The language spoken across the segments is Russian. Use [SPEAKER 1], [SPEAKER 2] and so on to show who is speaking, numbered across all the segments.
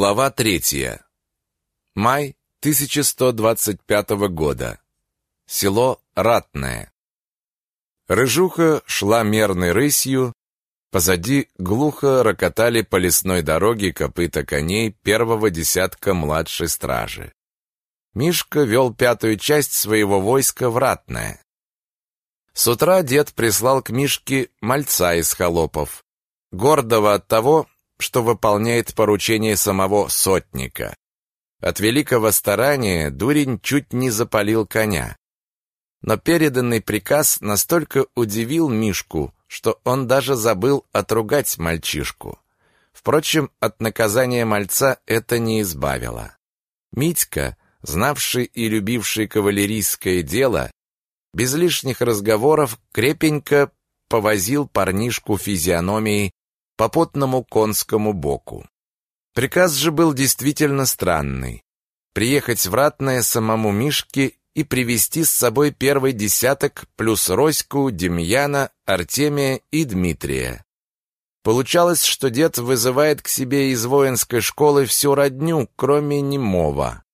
[SPEAKER 1] Глава третья. Май 1125 года. Село Ратное. Рыжуха шла мерной рысью, позади глухо рокотали по лесной дороге копыта коней первого десятка младшей стражи. Мишка вел пятую часть своего войска в Ратное. С утра дед прислал к Мишке мальца из холопов, гордого от того, что выполняет поручение самого сотника. От великого старания дурень чуть не запалил коня. Но переданный приказ настолько удивил Мишку, что он даже забыл отругать мальчишку. Впрочем, от наказания мальца это не избавило. Митька, знавший и любивший кавалерийское дело, без лишних разговоров крепенько повозил парнишку физиономией по потному конскому боку. Приказ же был действительно странный. Приехать в Ратное самому Мишке и привести с собой первый десяток плюс Роську, Демьяна, Артемия и Дмитрия. Получалось, что дед вызывает к себе из воинской школы всю родню, кроме немого.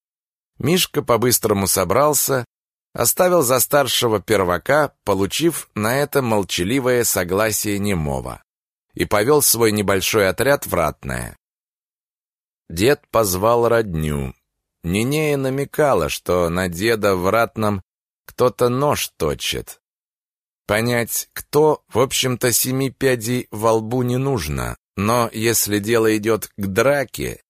[SPEAKER 1] Мишка по-быстрому собрался, оставил за старшего первака, получив на это молчаливое согласие немого и повел свой небольшой отряд в Ратное. Дед позвал родню. Нинея намекала, что на деда в Ратном кто-то нож точит. Понять, кто, в общем-то, семи пядей во лбу не нужно, но если дело идет к драке,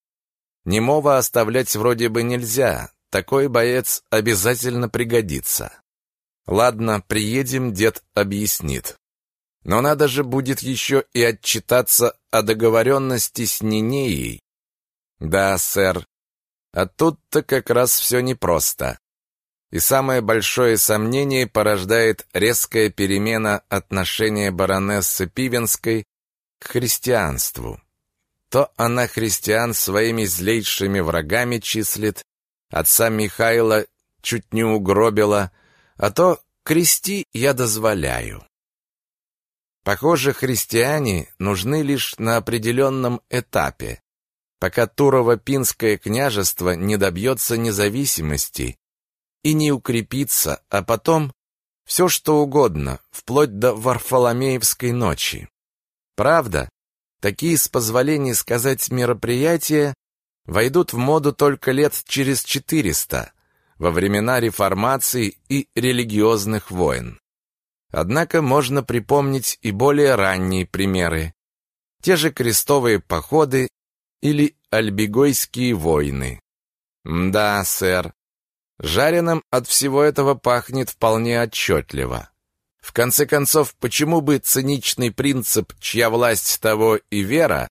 [SPEAKER 1] немого оставлять вроде бы нельзя, такой боец обязательно пригодится. Ладно, приедем, дед объяснит. Но надо же будет еще и отчитаться о договоренности с Нинеей. Да, сэр, а тут-то как раз все непросто. И самое большое сомнение порождает резкая перемена отношения баронессы Пивенской к христианству. То она христиан своими злейшими врагами числит, отца Михаила чуть не угробила, а то крести я дозволяю. Похоже, христиане нужны лишь на определенном этапе, пока Турово-Пинское княжество не добьется независимости и не укрепится, а потом все что угодно, вплоть до Варфоломеевской ночи. Правда, такие, с позволения сказать, мероприятия войдут в моду только лет через 400, во времена реформации и религиозных войн. Однако можно припомнить и более ранние примеры. Те же крестовые походы или альбигойские войны. Да, сэр, жареным от всего этого пахнет вполне отчетливо. В конце концов, почему бы циничный принцип «чья власть, того и вера»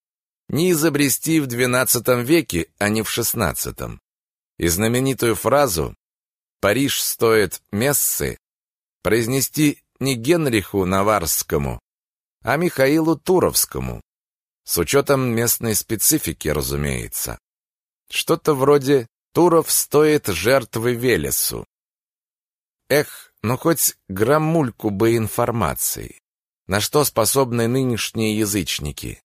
[SPEAKER 1] не изобрести в XII веке, а не в XVI? И знаменитую фразу «Париж стоит мессы» произнести не Генриху Наварскому, а Михаилу Туровскому. С учетом местной специфики, разумеется. Что-то вроде «Туров стоит жертвы Велесу». Эх, ну хоть граммульку бы информации. На что способны нынешние язычники?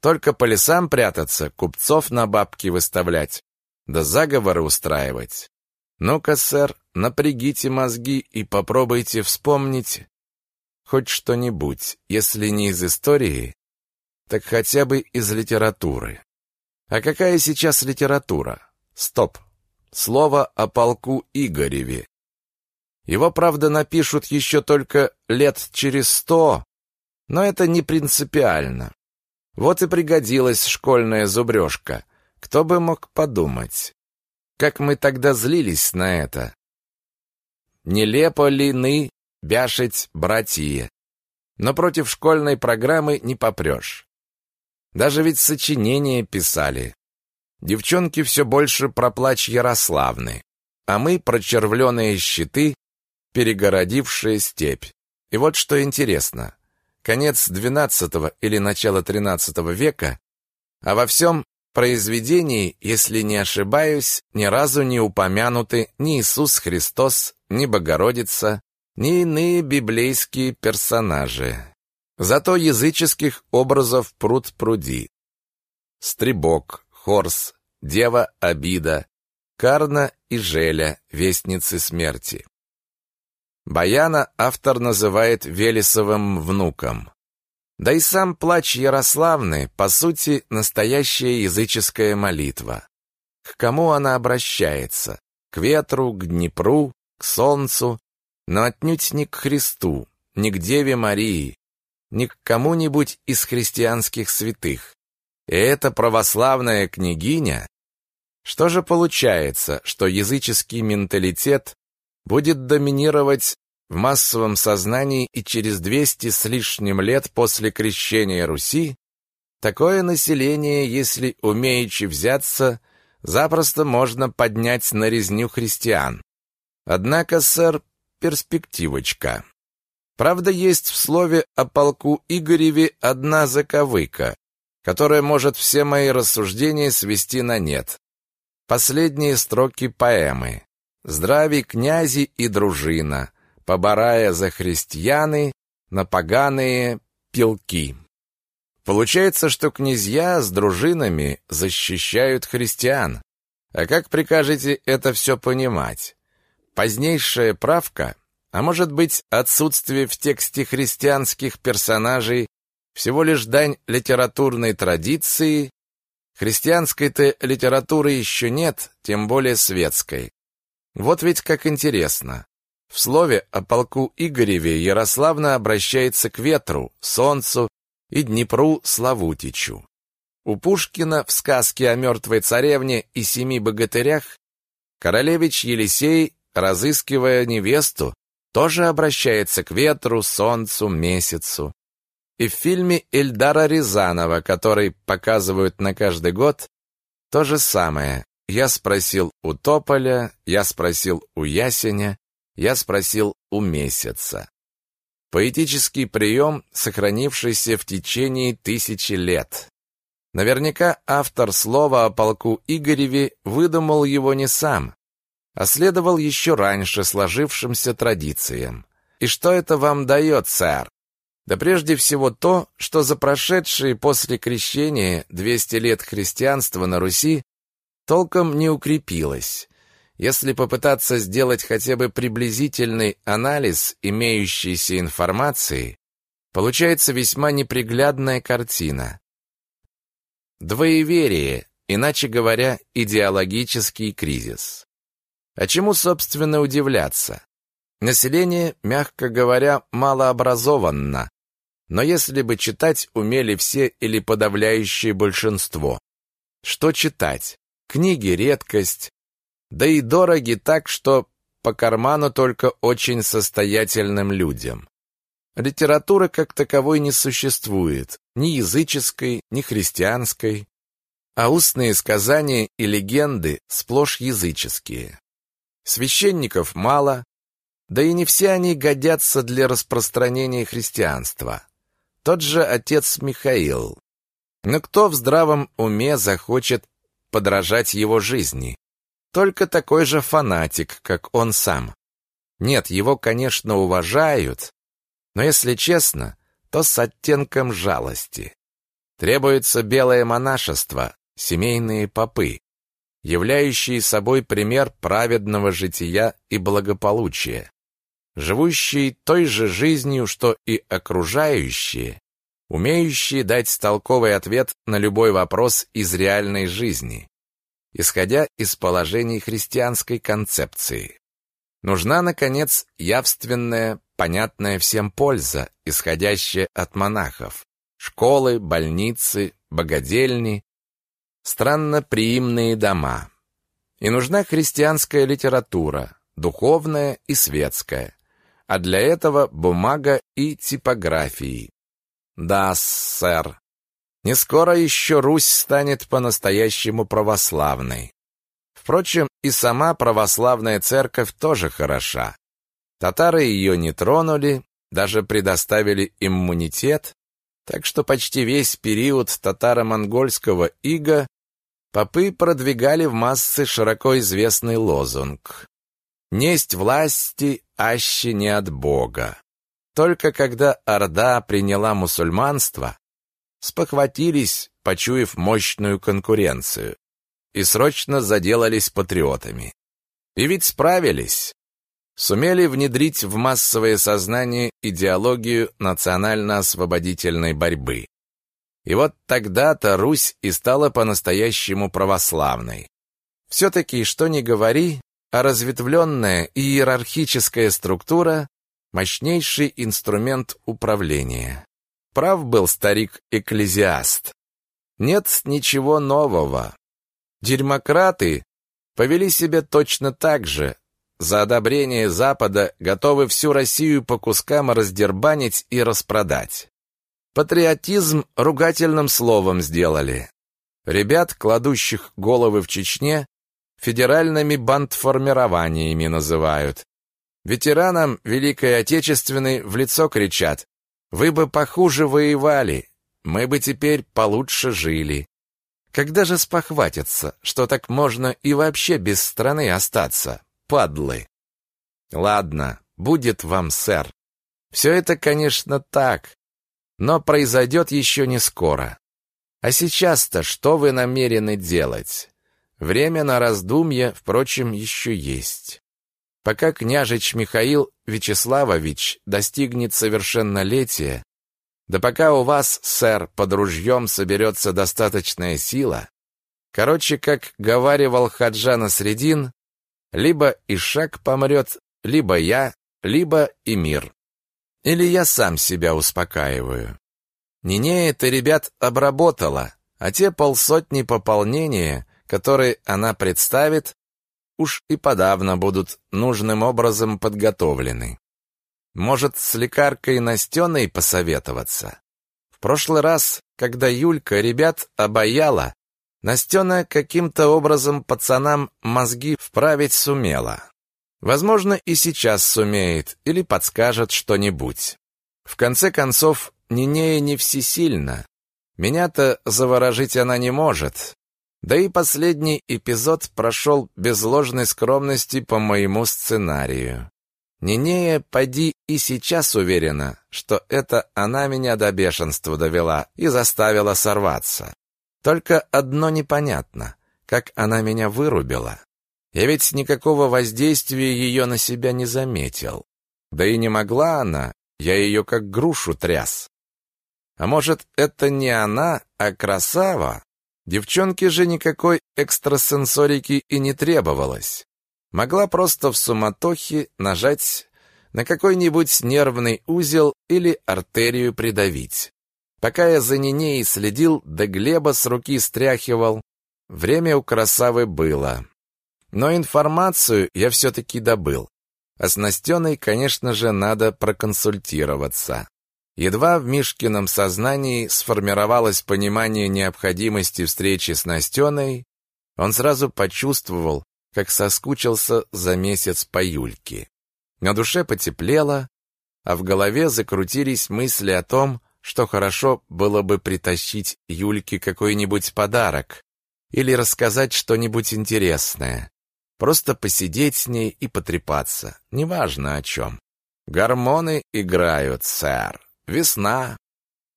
[SPEAKER 1] Только по лесам прятаться, купцов на бабки выставлять, да заговоры устраивать. Ну-ка, сэр, напрягите мозги и попробуйте вспомнить хоть что-нибудь, если не из истории, так хотя бы из литературы. А какая сейчас литература? Стоп. Слово о полку Игореве. Его, правда, напишут еще только лет через сто, но это не принципиально. Вот и пригодилась школьная зубрежка. Кто бы мог подумать? Как мы тогда злились на это. Нелепо ли ны бяшить братья. Но против школьной программы не попрешь. Даже ведь сочинения писали. Девчонки все больше про плач Ярославны, а мы про червленые щиты, перегородившие степь. И вот что интересно. Конец XII или начало XIII века, а во всем произведении, если не ошибаюсь, ни разу не упомянуты ни Иисус Христос, ни Богородица, ни иные библейские персонажи. Зато языческих образов пруд пруди. Стребок, Хорс, Дева Обида, Карна и Желя, вестницы смерти. Баяна автор называет Велесовым внуком. Да и сам плач Ярославны, по сути, настоящая языческая молитва. К кому она обращается? К ветру, к Днепру, к солнцу, но отнюдь не к Христу, не к Деве Марии, не к кому-нибудь из христианских святых. И эта православная княгиня... Что же получается, что языческий менталитет будет доминировать в массовом сознании и через 200 с лишним лет после крещения Руси такое население, если умеючи взяться, запросто можно поднять на резню христиан. Однако, сэр, перспективочка. Правда, есть в слове о полку Игореве одна заковыка, которая может все мои рассуждения свести на нет. Последние строки поэмы. «Здрави князи и дружина, поборая за христианы на поганые пилки». Получается, что князья с дружинами защищают христиан. А как прикажете это все понимать? Позднейшая правка, а может быть отсутствие в тексте христианских персонажей всего лишь дань литературной традиции, христианской-то литературы еще нет, тем более светской. Вот ведь как интересно. В слове о полку Игореве Ярославна обращается к ветру, солнцу и Днепру Славутичу. У Пушкина в сказке о мертвой царевне и семи богатырях королевич Елисей разыскивая невесту, тоже обращается к ветру, солнцу, месяцу. И в фильме Эльдара Рязанова, который показывают на каждый год, то же самое. Я спросил у тополя, я спросил у ясеня, я спросил у месяца. Поэтический прием, сохранившийся в течение тысячи лет. Наверняка автор слова о полку Игореве выдумал его не сам, а следовал еще раньше сложившимся традициям. И что это вам дает, сэр? Да прежде всего то, что за прошедшие после крещения 200 лет христианства на Руси толком не укрепилось. Если попытаться сделать хотя бы приблизительный анализ имеющейся информации, получается весьма неприглядная картина. Двоеверие, иначе говоря, идеологический кризис. А чему, собственно, удивляться? Население, мягко говоря, малообразованно. Но если бы читать умели все или подавляющее большинство. Что читать? Книги – редкость. Да и дороги так, что по карману только очень состоятельным людям. Литературы как таковой не существует, ни языческой, ни христианской, а устные сказания и легенды сплошь языческие. Священников мало, да и не все они годятся для распространения христианства. Тот же отец Михаил. Но кто в здравом уме захочет подражать его жизни? Только такой же фанатик, как он сам. Нет, его, конечно, уважают, но если честно, то с оттенком жалости. Требуется белое монашество, семейные попы являющие собой пример праведного жития и благополучия, живущие той же жизнью, что и окружающие, умеющие дать толковый ответ на любой вопрос из реальной жизни, исходя из положений христианской концепции. Нужна, наконец, явственная, понятная всем польза, исходящая от монахов. Школы, больницы, богадельни, странно приимные дома. И нужна христианская литература, духовная и светская, а для этого бумага и типографии. Да, сэр, не скоро еще Русь станет по-настоящему православной. Впрочем, и сама православная церковь тоже хороша. Татары ее не тронули, даже предоставили иммунитет, так что почти весь период татаро-монгольского ига попы продвигали в массы широко известный лозунг «Несть власти, аще не от Бога». Только когда Орда приняла мусульманство, спохватились, почуяв мощную конкуренцию. и срочно заделались патриотами. И ведь справились. Сумели внедрить в массовое сознание идеологию национально-освободительной борьбы. И вот тогда-то Русь и стала по-настоящему православной. Все-таки, что ни говори, а разветвленная иерархическая структура – мощнейший инструмент управления. Прав был старик-экклезиаст. Нет ничего нового. Дерьмократы повели себя точно так же. За одобрение Запада готовы всю Россию по кускам раздербанить и распродать. Патриотизм ругательным словом сделали. Ребят, кладущих головы в Чечне, федеральными бандформированиями называют. Ветеранам Великой Отечественной в лицо кричат «Вы бы похуже воевали, мы бы теперь получше жили». Когда же спохватятся, что так можно и вообще без страны остаться, падлы? Ладно, будет вам, сэр. Все это, конечно, так, но произойдет еще не скоро. А сейчас-то что вы намерены делать? Время на раздумье, впрочем, еще есть. Пока княжич Михаил Вячеславович достигнет совершеннолетия, да пока у вас, сэр, под ружьем соберется достаточная сила, короче, как говаривал Хаджана Средин, либо Ишак помрет, либо я, либо и мир. Или я сам себя успокаиваю. Нинея-то ребят обработала, а те полсотни пополнения, которые она представит, уж и подавно будут нужным образом подготовлены. Может, с лекаркой Настеной посоветоваться? В прошлый раз, когда Юлька ребят обаяла, Настена каким-то образом пацанам мозги вправить сумела. Возможно, и сейчас сумеет или подскажет что-нибудь. В конце концов, Нинея не всесильна. Меня-то заворожить она не может. Да и последний эпизод прошел без ложной скромности по моему сценарию. Нинея, поди, и сейчас уверена, что это она меня до бешенства довела и заставила сорваться. Только одно непонятно, как она меня вырубила. Я ведь никакого воздействия ее на себя не заметил. Да и не могла она, я ее как грушу тряс. А может, это не она, а красава? Девчонке же никакой экстрасенсорики и не требовалось могла просто в суматохе нажать на какой-нибудь нервный узел или артерию придавить. Пока я за Нинеей следил, да Глеба с руки стряхивал, время у красавы было. Но информацию я все-таки добыл. А с Настеной, конечно же, надо проконсультироваться. Едва в Мишкином сознании сформировалось понимание необходимости встречи с Настеной, он сразу почувствовал, как соскучился за месяц по Юльке. На душе потеплело, а в голове закрутились мысли о том, что хорошо было бы притащить Юльке какой-нибудь подарок или рассказать что-нибудь интересное. Просто посидеть с ней и потрепаться, неважно о чем. Гормоны играют, сэр. Весна.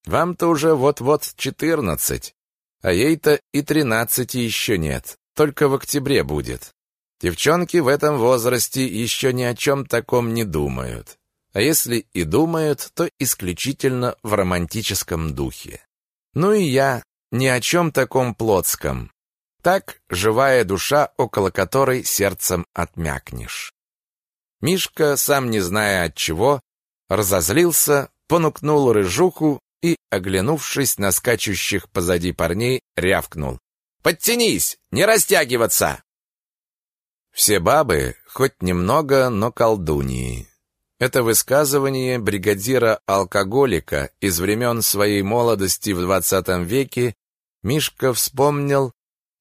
[SPEAKER 1] Вам-то уже вот-вот четырнадцать, а ей-то и тринадцати еще нет, только в октябре будет. Девчонки в этом возрасте еще ни о чем таком не думают. А если и думают, то исключительно в романтическом духе. Ну и я ни о чем таком плотском. Так живая душа, около которой сердцем отмякнешь. Мишка, сам не зная от чего, разозлился, понукнул рыжуху и, оглянувшись на скачущих позади парней, рявкнул. «Подтянись! Не растягиваться!» Все бабы, хоть немного, но колдуньи. Это высказывание бригадира-алкоголика из времен своей молодости в двадцатом веке Мишка вспомнил,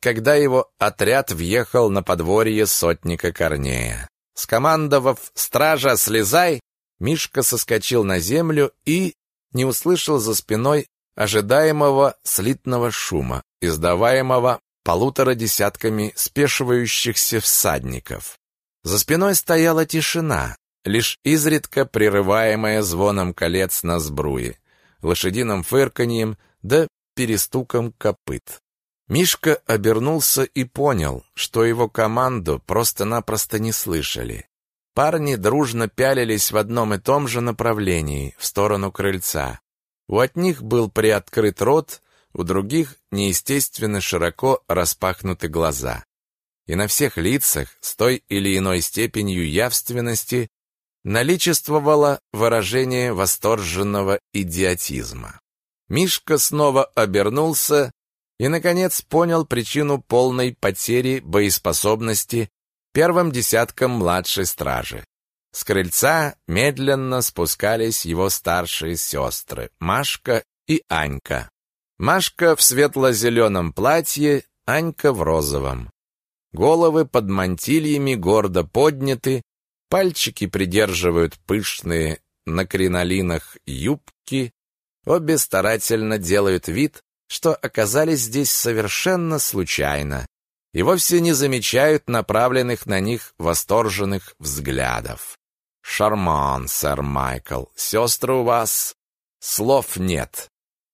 [SPEAKER 1] когда его отряд въехал на подворье сотника Корнея. Скомандовав «Стража, слезай!», Мишка соскочил на землю и не услышал за спиной ожидаемого слитного шума, издаваемого полутора десятками спешивающихся всадников. За спиной стояла тишина, лишь изредка прерываемая звоном колец на сбруе, лошадиным фырканьем да перестуком копыт. Мишка обернулся и понял, что его команду просто-напросто не слышали. Парни дружно пялились в одном и том же направлении, в сторону крыльца. У одних был приоткрыт рот, у других неестественно широко распахнуты глаза. И на всех лицах с той или иной степенью явственности наличествовало выражение восторженного идиотизма. Мишка снова обернулся и, наконец, понял причину полной потери боеспособности первым десятком младшей стражи. С крыльца медленно спускались его старшие сестры Машка и Анька. Машка в светло-зеленом платье, Анька в розовом. Головы под мантильями гордо подняты, пальчики придерживают пышные на кринолинах юбки, обе старательно делают вид, что оказались здесь совершенно случайно и вовсе не замечают направленных на них восторженных взглядов. Шарман, сэр Майкл, сестры у вас слов нет.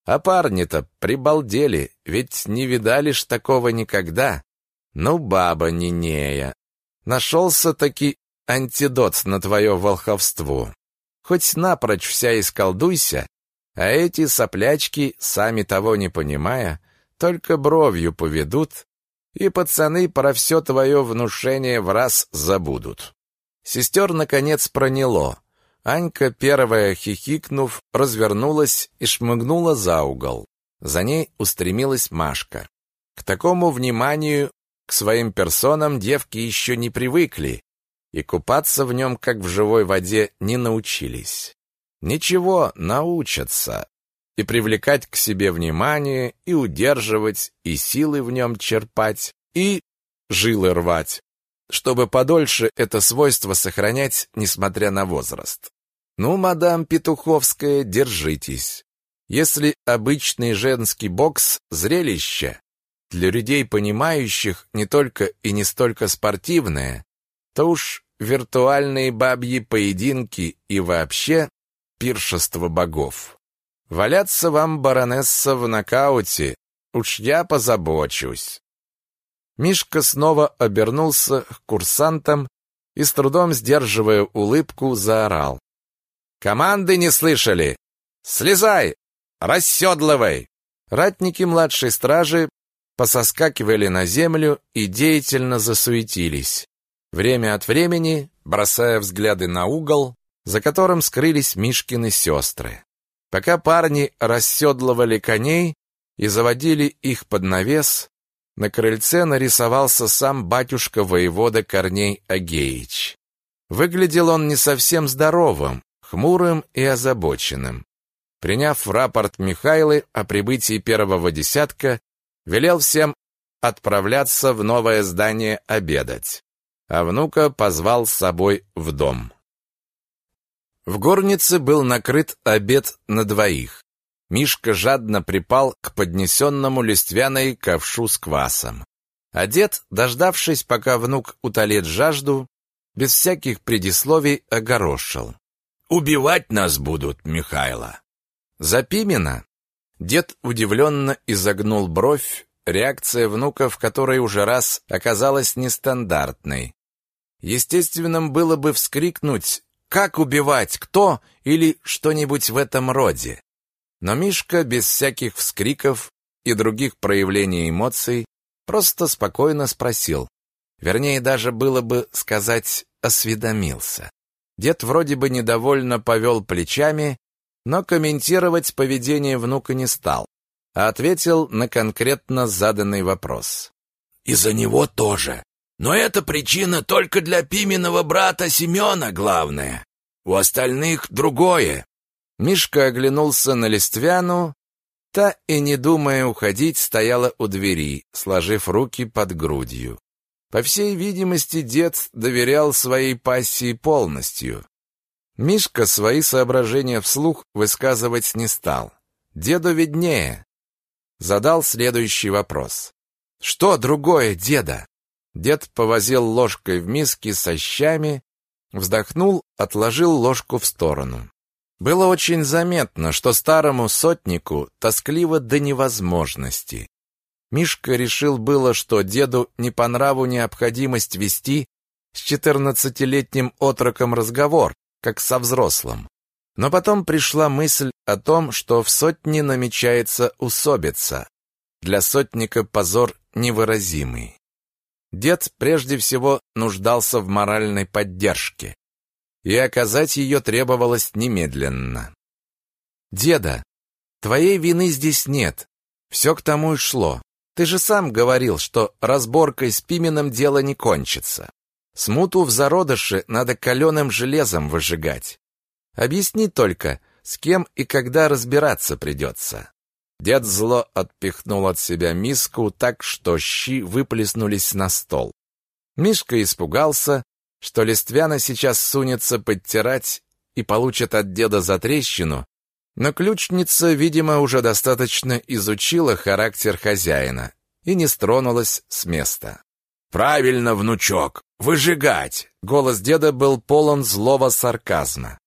[SPEAKER 1] А парни-то прибалдели, ведь не видали ж такого никогда. Ну, баба Нинея, нашелся-таки антидот на твое волховство. Хоть напрочь вся исколдуйся, а эти соплячки, сами того не понимая, только бровью поведут, и пацаны про все твое внушение в раз забудут. Сестер, наконец, проняло. Анька, первая хихикнув, развернулась и шмыгнула за угол. За ней устремилась Машка. К такому вниманию к своим персонам девки еще не привыкли и купаться в нем, как в живой воде, не научились. Ничего, научатся. И привлекать к себе внимание, и удерживать, и силы в нем черпать, и жилы рвать, чтобы подольше это свойство сохранять, несмотря на возраст. Ну, мадам Петуховская, держитесь. Если обычный женский бокс – зрелище, для людей, понимающих не только и не столько спортивное, то уж виртуальные бабьи поединки и вообще пиршество богов. Валяться вам, баронесса, в нокауте, уж я позабочусь. Мишка снова обернулся к курсантам и с трудом сдерживая улыбку, заорал. «Команды не слышали! Слезай! Расседлывай!» Ратники младшей стражи пососкакивали на землю и деятельно засуетились, время от времени бросая взгляды на угол, за которым скрылись Мишкины сестры. Пока парни расседлывали коней и заводили их под навес, на крыльце нарисовался сам батюшка-воевода Корней Агеич. Выглядел он не совсем здоровым, хмурым и озабоченным. Приняв рапорт Михайлы о прибытии первого десятка, велел всем отправляться в новое здание обедать, а внука позвал с собой в дом. В горнице был накрыт обед на двоих. Мишка жадно припал к поднесенному листвяной ковшу с квасом. А дед, дождавшись, пока внук утолит жажду, без всяких предисловий огорошил. «Убивать нас будут, Михайло!» «За Пимена?» Дед удивленно изогнул бровь, реакция внука, в которой уже раз оказалась нестандартной. Естественным было бы вскрикнуть как убивать, кто или что-нибудь в этом роде. Но Мишка без всяких вскриков и других проявлений эмоций просто спокойно спросил. Вернее, даже было бы сказать «осведомился». Дед вроде бы недовольно повел плечами, но комментировать поведение внука не стал, а ответил на конкретно заданный вопрос. «Из-за него тоже. Но эта причина только для Пименова брата Семена главная. У остальных другое. Мишка оглянулся на Листвяну. Та, и не думая уходить, стояла у двери, сложив руки под грудью. По всей видимости, дед доверял своей пассии полностью. Мишка свои соображения вслух высказывать не стал. Деду виднее. Задал следующий вопрос. «Что другое, деда?» Дед повозил ложкой в миске со щами, вздохнул, отложил ложку в сторону. Было очень заметно, что старому сотнику тоскливо до невозможности. Мишка решил было, что деду не по нраву необходимость вести с четырнадцатилетним отроком разговор, как со взрослым. Но потом пришла мысль о том, что в сотне намечается усобица. Для сотника позор невыразимый. Дед прежде всего нуждался в моральной поддержке, и оказать ее требовалось немедленно. «Деда, твоей вины здесь нет. Все к тому и шло. Ты же сам говорил, что разборкой с Пименом дело не кончится. Смуту в зародыше надо каленым железом выжигать. Объясни только, с кем и когда разбираться придется». Дед зло отпихнул от себя миску так, что щи выплеснулись на стол. Мишка испугался, что Листвяна сейчас сунется подтирать и получит от деда затрещину, но ключница, видимо, уже достаточно изучила характер хозяина и не стронулась с места. «Правильно, внучок, выжигать!» Голос деда был полон злого сарказма.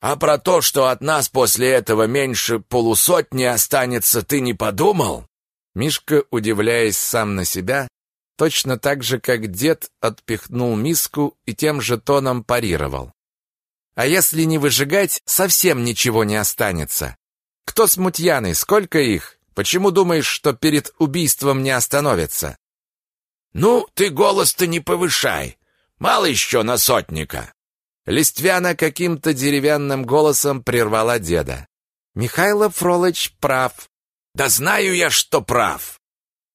[SPEAKER 1] «А про то, что от нас после этого меньше полусотни останется, ты не подумал?» Мишка, удивляясь сам на себя, точно так же, как дед отпихнул миску и тем же тоном парировал. «А если не выжигать, совсем ничего не останется. Кто смутьяны, сколько их? Почему думаешь, что перед убийством не остановятся?» «Ну, ты голос-то не повышай. Мало еще на сотника». Листвяна каким-то деревянным голосом прервала деда. «Михайло Фролыч прав». «Да знаю я, что прав».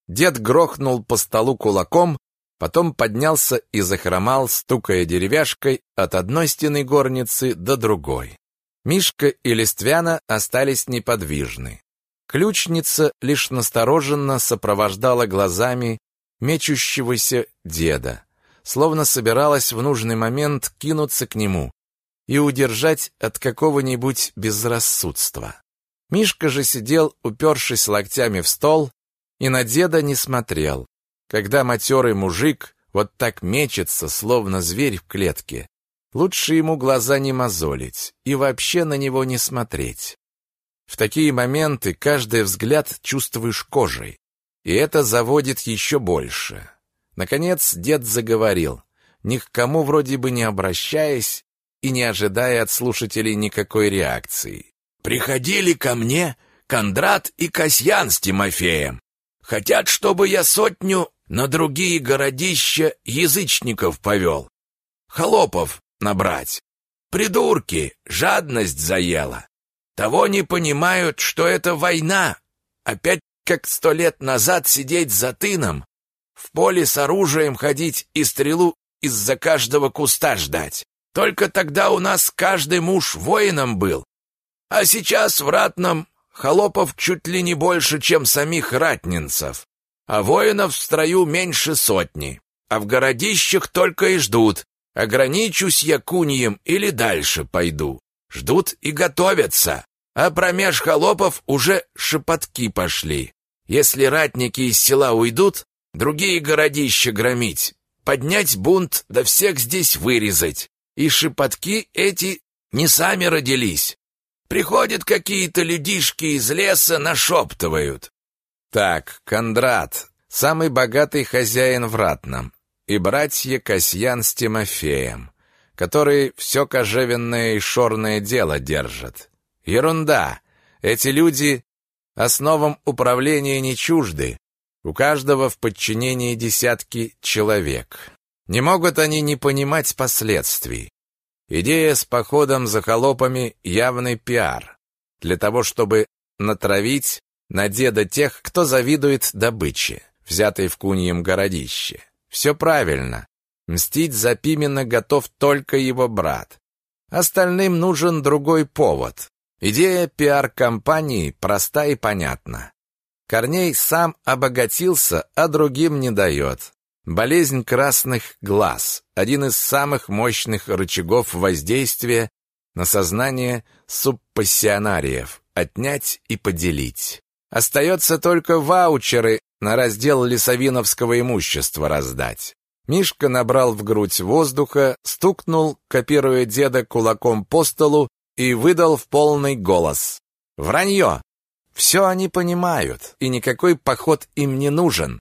[SPEAKER 1] Дед грохнул по столу кулаком, потом поднялся и захромал, стукая деревяшкой от одной стены горницы до другой. Мишка и Листвяна остались неподвижны. Ключница лишь настороженно сопровождала глазами мечущегося деда, словно собиралась в нужный момент кинуться к нему и удержать от какого-нибудь безрассудства. Мишка же сидел, упершись локтями в стол, и на деда не смотрел. Когда матерый мужик вот так мечется, словно зверь в клетке, лучше ему глаза не мозолить и вообще на него не смотреть. В такие моменты каждый взгляд чувствуешь кожей. И это заводит еще больше. Наконец дед заговорил, ни к кому вроде бы не обращаясь и не ожидая от слушателей никакой реакции. «Приходили ко мне Кондрат и Касьян с Тимофеем. Хотят, чтобы я сотню на другие городища язычников повел. Холопов набрать. Придурки, жадность заела. Того не понимают, что это война. Опять как сто лет назад сидеть за тыном, в поле с оружием ходить и стрелу из-за каждого куста ждать. Только тогда у нас каждый муж воином был. А сейчас в ратном холопов чуть ли не больше, чем самих ратнинцев. А воинов в строю меньше сотни. А в городищах только и ждут. Ограничусь я куньем или дальше пойду. Ждут и готовятся. А промеж холопов уже шепотки пошли. Если ратники из села уйдут, другие городища громить, поднять бунт, да всех здесь вырезать. И шепотки эти не сами родились. Приходят какие-то людишки из леса, нашептывают. Так, Кондрат, самый богатый хозяин в Ратном, и братья Касьян с Тимофеем, которые все кожевенное и шорное дело держат. Ерунда. Эти люди основам управления не чужды. У каждого в подчинении десятки человек. Не могут они не понимать последствий. Идея с походом за холопами – явный пиар. Для того, чтобы натравить на деда тех, кто завидует добыче, взятой в куньем городище. Все правильно. Мстить за Пимена готов только его брат. Остальным нужен другой повод. Идея пиар-компании проста и понятна. Корней сам обогатился, а другим не дает. Болезнь красных глаз – один из самых мощных рычагов воздействия на сознание субпассионариев – отнять и поделить. Остается только ваучеры на раздел лесовиновского имущества раздать. Мишка набрал в грудь воздуха, стукнул, копируя деда кулаком по столу и выдал в полный голос. «Вранье! Все они понимают, и никакой поход им не нужен.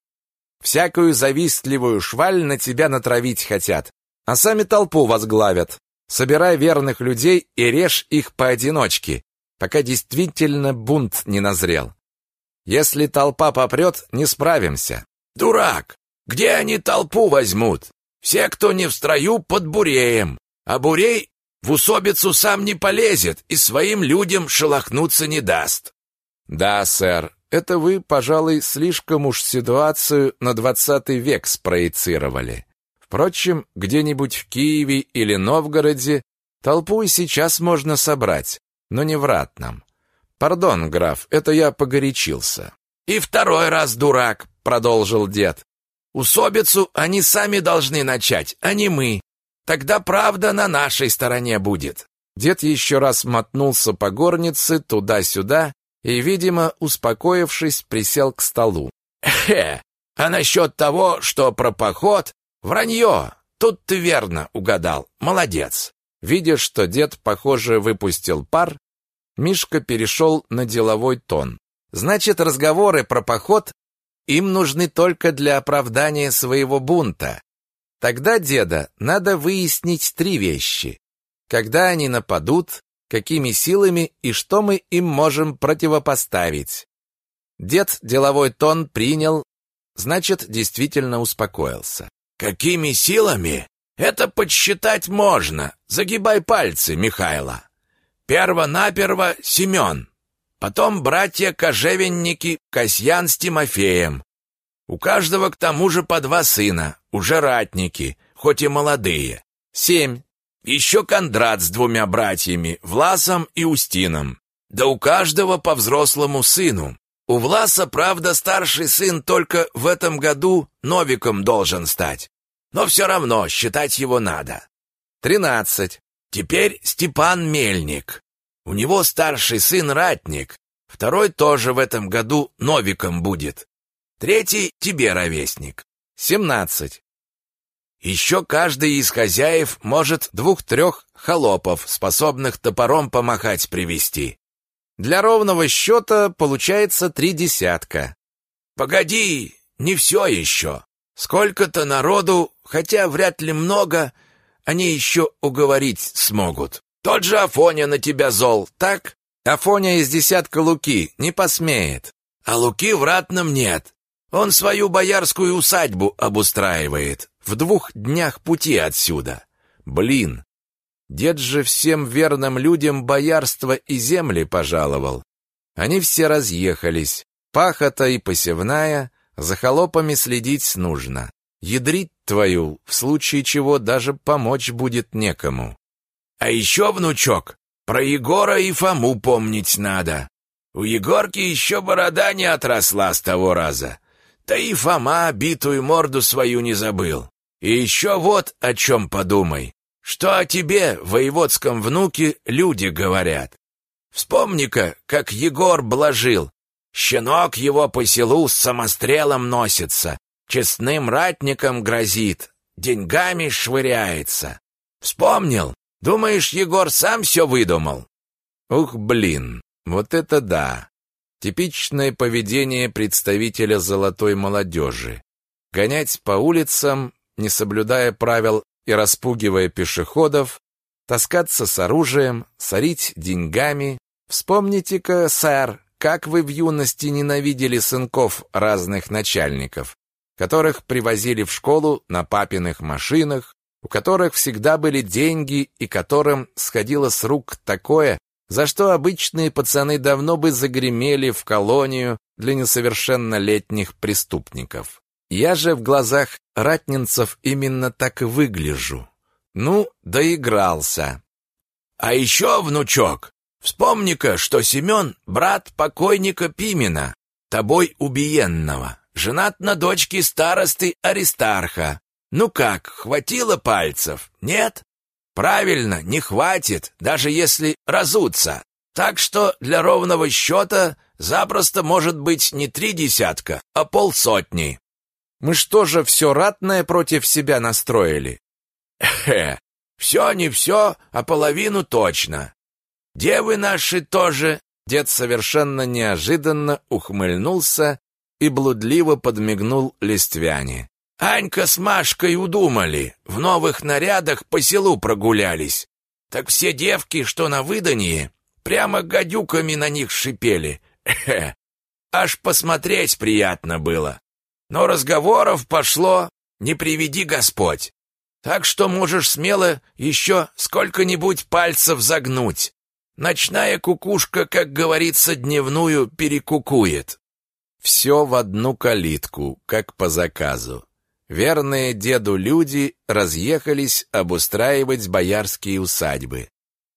[SPEAKER 1] Всякую завистливую шваль на тебя натравить хотят, а сами толпу возглавят. Собирай верных людей и режь их поодиночке, пока действительно бунт не назрел. Если толпа попрет, не справимся.
[SPEAKER 2] Дурак! Где они толпу возьмут? Все, кто не в строю, под буреем. А бурей в усобицу сам не полезет и своим людям шелохнуться не даст.
[SPEAKER 1] Да, сэр, это вы, пожалуй, слишком уж ситуацию на двадцатый век спроецировали. Впрочем, где-нибудь в Киеве или Новгороде толпу и сейчас можно собрать, но не в ратном. Пардон, граф, это я погорячился.
[SPEAKER 2] И второй раз дурак, продолжил дед. Усобицу они сами должны начать, а не мы. Тогда правда на нашей стороне будет.
[SPEAKER 1] Дед еще раз мотнулся по горнице туда-сюда и, видимо, успокоившись, присел к столу.
[SPEAKER 2] «Хе, а насчет того, что про поход, вранье, тут ты верно угадал, молодец».
[SPEAKER 1] Видя, что дед, похоже, выпустил пар, Мишка перешел на деловой тон. «Значит, разговоры про поход им нужны только для оправдания своего бунта. Тогда, деда, надо выяснить три вещи. Когда они нападут, какими силами и что мы им можем противопоставить. Дед деловой тон принял, значит, действительно успокоился.
[SPEAKER 2] Какими силами? Это подсчитать можно. Загибай пальцы, Михайло. Перво-наперво Семен. Потом братья кожевенники Касьян с Тимофеем. У каждого к тому же по два сына, уже ратники, хоть и молодые. Семь. Еще Кондрат с двумя братьями, Власом и Устином. Да у каждого по взрослому сыну. У Власа, правда, старший сын только в этом году Новиком должен стать. Но все равно считать его надо. Тринадцать. Теперь Степан Мельник. У него старший сын Ратник. Второй тоже в этом году Новиком будет. Третий тебе ровесник. Семнадцать. Еще каждый из хозяев может двух-трех холопов, способных топором помахать, привести. Для ровного счета получается три десятка. Погоди, не все еще. Сколько-то народу, хотя вряд ли много, они еще уговорить смогут. Тот же Афоня на тебя зол, так? Афоня из десятка Луки не посмеет. А Луки в ратном нет. Он свою боярскую усадьбу обустраивает в двух днях пути отсюда. Блин, дед же всем верным людям боярство и земли пожаловал. Они все разъехались. Пахота и посевная, за холопами следить нужно. Ядрить твою, в случае чего даже помочь будет некому. А еще, внучок, про Егора и Фому помнить надо. У Егорки еще борода не отросла с того раза. Да и Фома битую морду свою не забыл. И еще вот о чем подумай. Что о тебе, воеводском внуке, люди говорят. Вспомни-ка, как Егор блажил. Щенок его по селу с самострелом носится, честным ратником грозит, деньгами швыряется. Вспомнил? Думаешь, Егор сам все выдумал?
[SPEAKER 1] Ух, блин, вот это да! Типичное поведение представителя золотой молодежи. Гонять по улицам, не соблюдая правил и распугивая пешеходов, таскаться с оружием, сорить деньгами. Вспомните-ка, сэр, как вы в юности ненавидели сынков разных начальников, которых привозили в школу на папиных машинах, у которых всегда были деньги и которым сходило с рук такое, за что обычные пацаны давно бы загремели в колонию для несовершеннолетних преступников. Я же в глазах ратнинцев именно так и выгляжу. Ну, доигрался.
[SPEAKER 2] А еще, внучок, вспомни-ка, что Семен — брат покойника Пимена, тобой убиенного, женат на дочке старосты Аристарха. Ну как, хватило пальцев? Нет? Правильно, не хватит, даже если разуться. Так что для ровного счета запросто может быть не три десятка, а полсотни.
[SPEAKER 1] Мы что же все ратное против себя настроили?
[SPEAKER 2] Хе, все не все, а половину точно. Девы наши тоже
[SPEAKER 1] Дед совершенно неожиданно ухмыльнулся и блудливо подмигнул Листвяне.
[SPEAKER 2] Анька с Машкой удумали, в новых нарядах по селу прогулялись. Так все девки, что на выданье, прямо гадюками на них шипели. Аж посмотреть приятно было. Но разговоров пошло, не приведи Господь. Так что можешь смело еще сколько-нибудь пальцев загнуть. Ночная кукушка, как говорится, дневную перекукует.
[SPEAKER 1] Все в одну калитку, как по заказу. Верные деду люди разъехались обустраивать боярские усадьбы.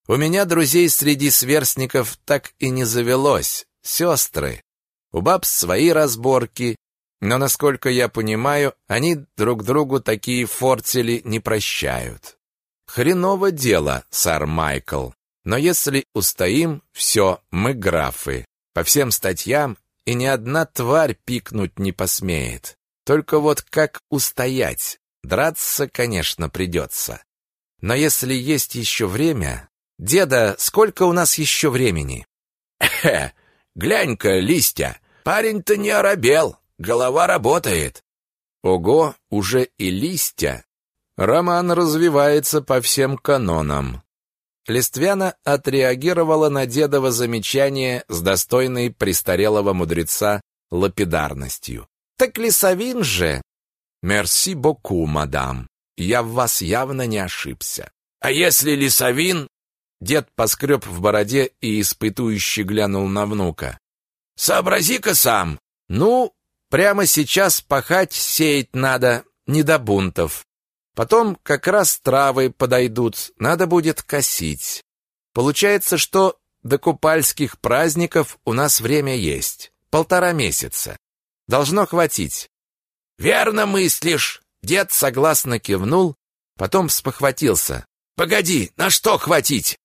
[SPEAKER 1] У меня друзей среди сверстников так и не завелось, сестры. У баб свои разборки, но, насколько я понимаю, они друг другу такие фортели не прощают. Хреново дело, сэр Майкл. Но если устоим, все, мы графы. По всем статьям, и ни одна тварь пикнуть не посмеет. Только вот как устоять? Драться, конечно, придется. Но если есть еще время... Деда, сколько у нас еще времени?
[SPEAKER 2] Хе, глянь-ка, листья, парень-то не оробел, голова работает.
[SPEAKER 1] Ого, уже и листья. Роман развивается по всем канонам. Листвяна отреагировала на дедово замечание с достойной престарелого мудреца лапидарностью. «Так Лисовин же!» «Мерси боку, мадам. Я в вас явно не ошибся».
[SPEAKER 2] «А если Лисовин?»
[SPEAKER 1] Дед поскреб в бороде и испытующе глянул на внука.
[SPEAKER 2] «Сообрази-ка сам!»
[SPEAKER 1] «Ну, прямо сейчас пахать, сеять надо, не до бунтов. Потом как раз травы подойдут, надо будет косить. Получается, что до купальских праздников у нас время есть. Полтора месяца. Должно хватить.
[SPEAKER 2] Верно мыслишь.
[SPEAKER 1] Дед согласно кивнул, потом спохватился.
[SPEAKER 2] Погоди, на что хватить?